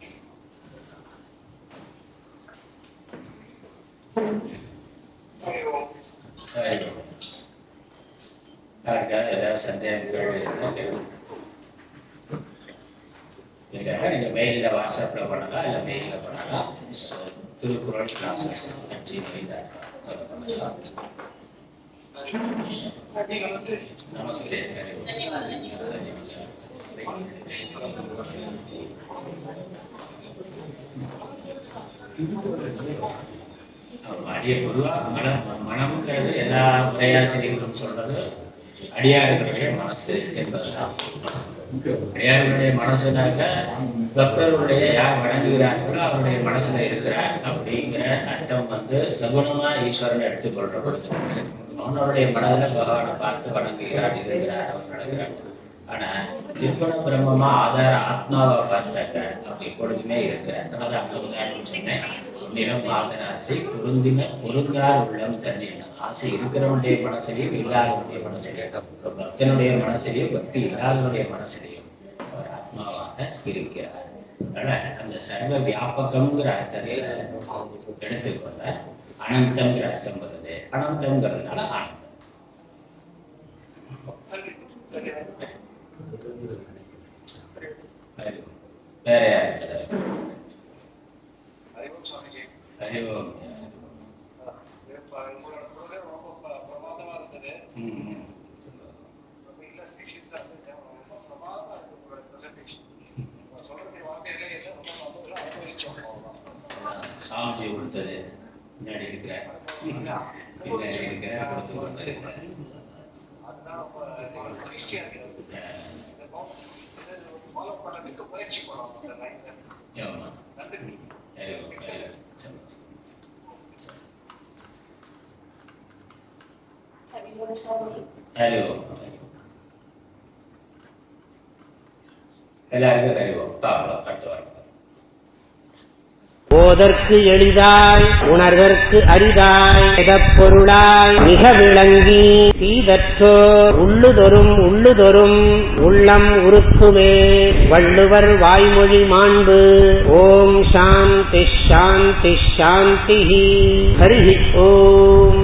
யாருக்காவது ஏதாவது சந்தேகம் கேள்வி இருந்தா கேட்கலாம் இல்லைன்னா நீங்க மெயில்ல வாட்ஸ்அப்ல பண்ணலாம் இல்ல மெயில்ல பண்ணலாம் Thirukkural classes Gmail dot com பண்ணலாம். அடிய பொதுவா மனம் மனம்ங்கிறது எல்லா உரையாசிரியர்களும் சொல்றது அடியாருடைய மனசு என்பதுதான். அடியாருடைய மனசுனாக்க பக்தர்களுடைய யார் வணங்குகிறார்களோ அவருடைய மனசுல இருக்கிறார் அப்படிங்கிற அர்த்தம் வந்து சகுனமா ஈஸ்வரன் எடுத்துக்கொள்ற பொழுது அவனுடைய மனதில் பகவானை பார்த்து வணங்குகிறார் இருக்கிறார் அவன் நடக்கிறார். ஆனா நிர்குண பிரம்மமா ஆதார ஆத்மாவை பார்த்தாக்க அப்படி எப்பொழுதுமே இருக்கிற அதனால அந்த உதாரணம் சொன்னேன். நிறம் ஆசை பொருந்தின பொருந்தார் உள்ளம் தண்ணீர் ஆசை இருக்கிறவனுடைய மனசிலையும் இல்லாதவனுடைய மனசிலையும் பக்தனுடைய மனசிலையும் பக்தி இல்லாதவனுடைய மனசிலையும் அவர் ஆத்மாவாக இருக்கிறார். அதனால அந்த சர்வ வியாபகம்ங்கிற அர்த்தத்தை எடுத்துக்கொள்ள அனந்தம்ங்கிற அர்த்தம் வருது. அனந்தம்ங்கிறதுனால ஆனந்தம். வேற சாமிஜி கொடுத்தது. முன்னாடி இருக்கிற பின்னாடி இருக்கிற கொடுத்து கொண்டு இருக்கிற அதுதான் ரொம்ப எனக்கு மகிழ்ச்சியா இருக்கிறது. இதை போதற்கு எளிதாய் உணர்தற்கு அரிதாய் பொருளாய் மிக விளங்கி தீதற்றோ உள்ளுதொரும் உள்ளுதொரும் உள்ளம் உருக்குமே வள்ளுவர் வாய்மொழி மாண்பு ஓம் சாந்தி ஷாந்தி ஷாந்தி ஹரி ஓம்.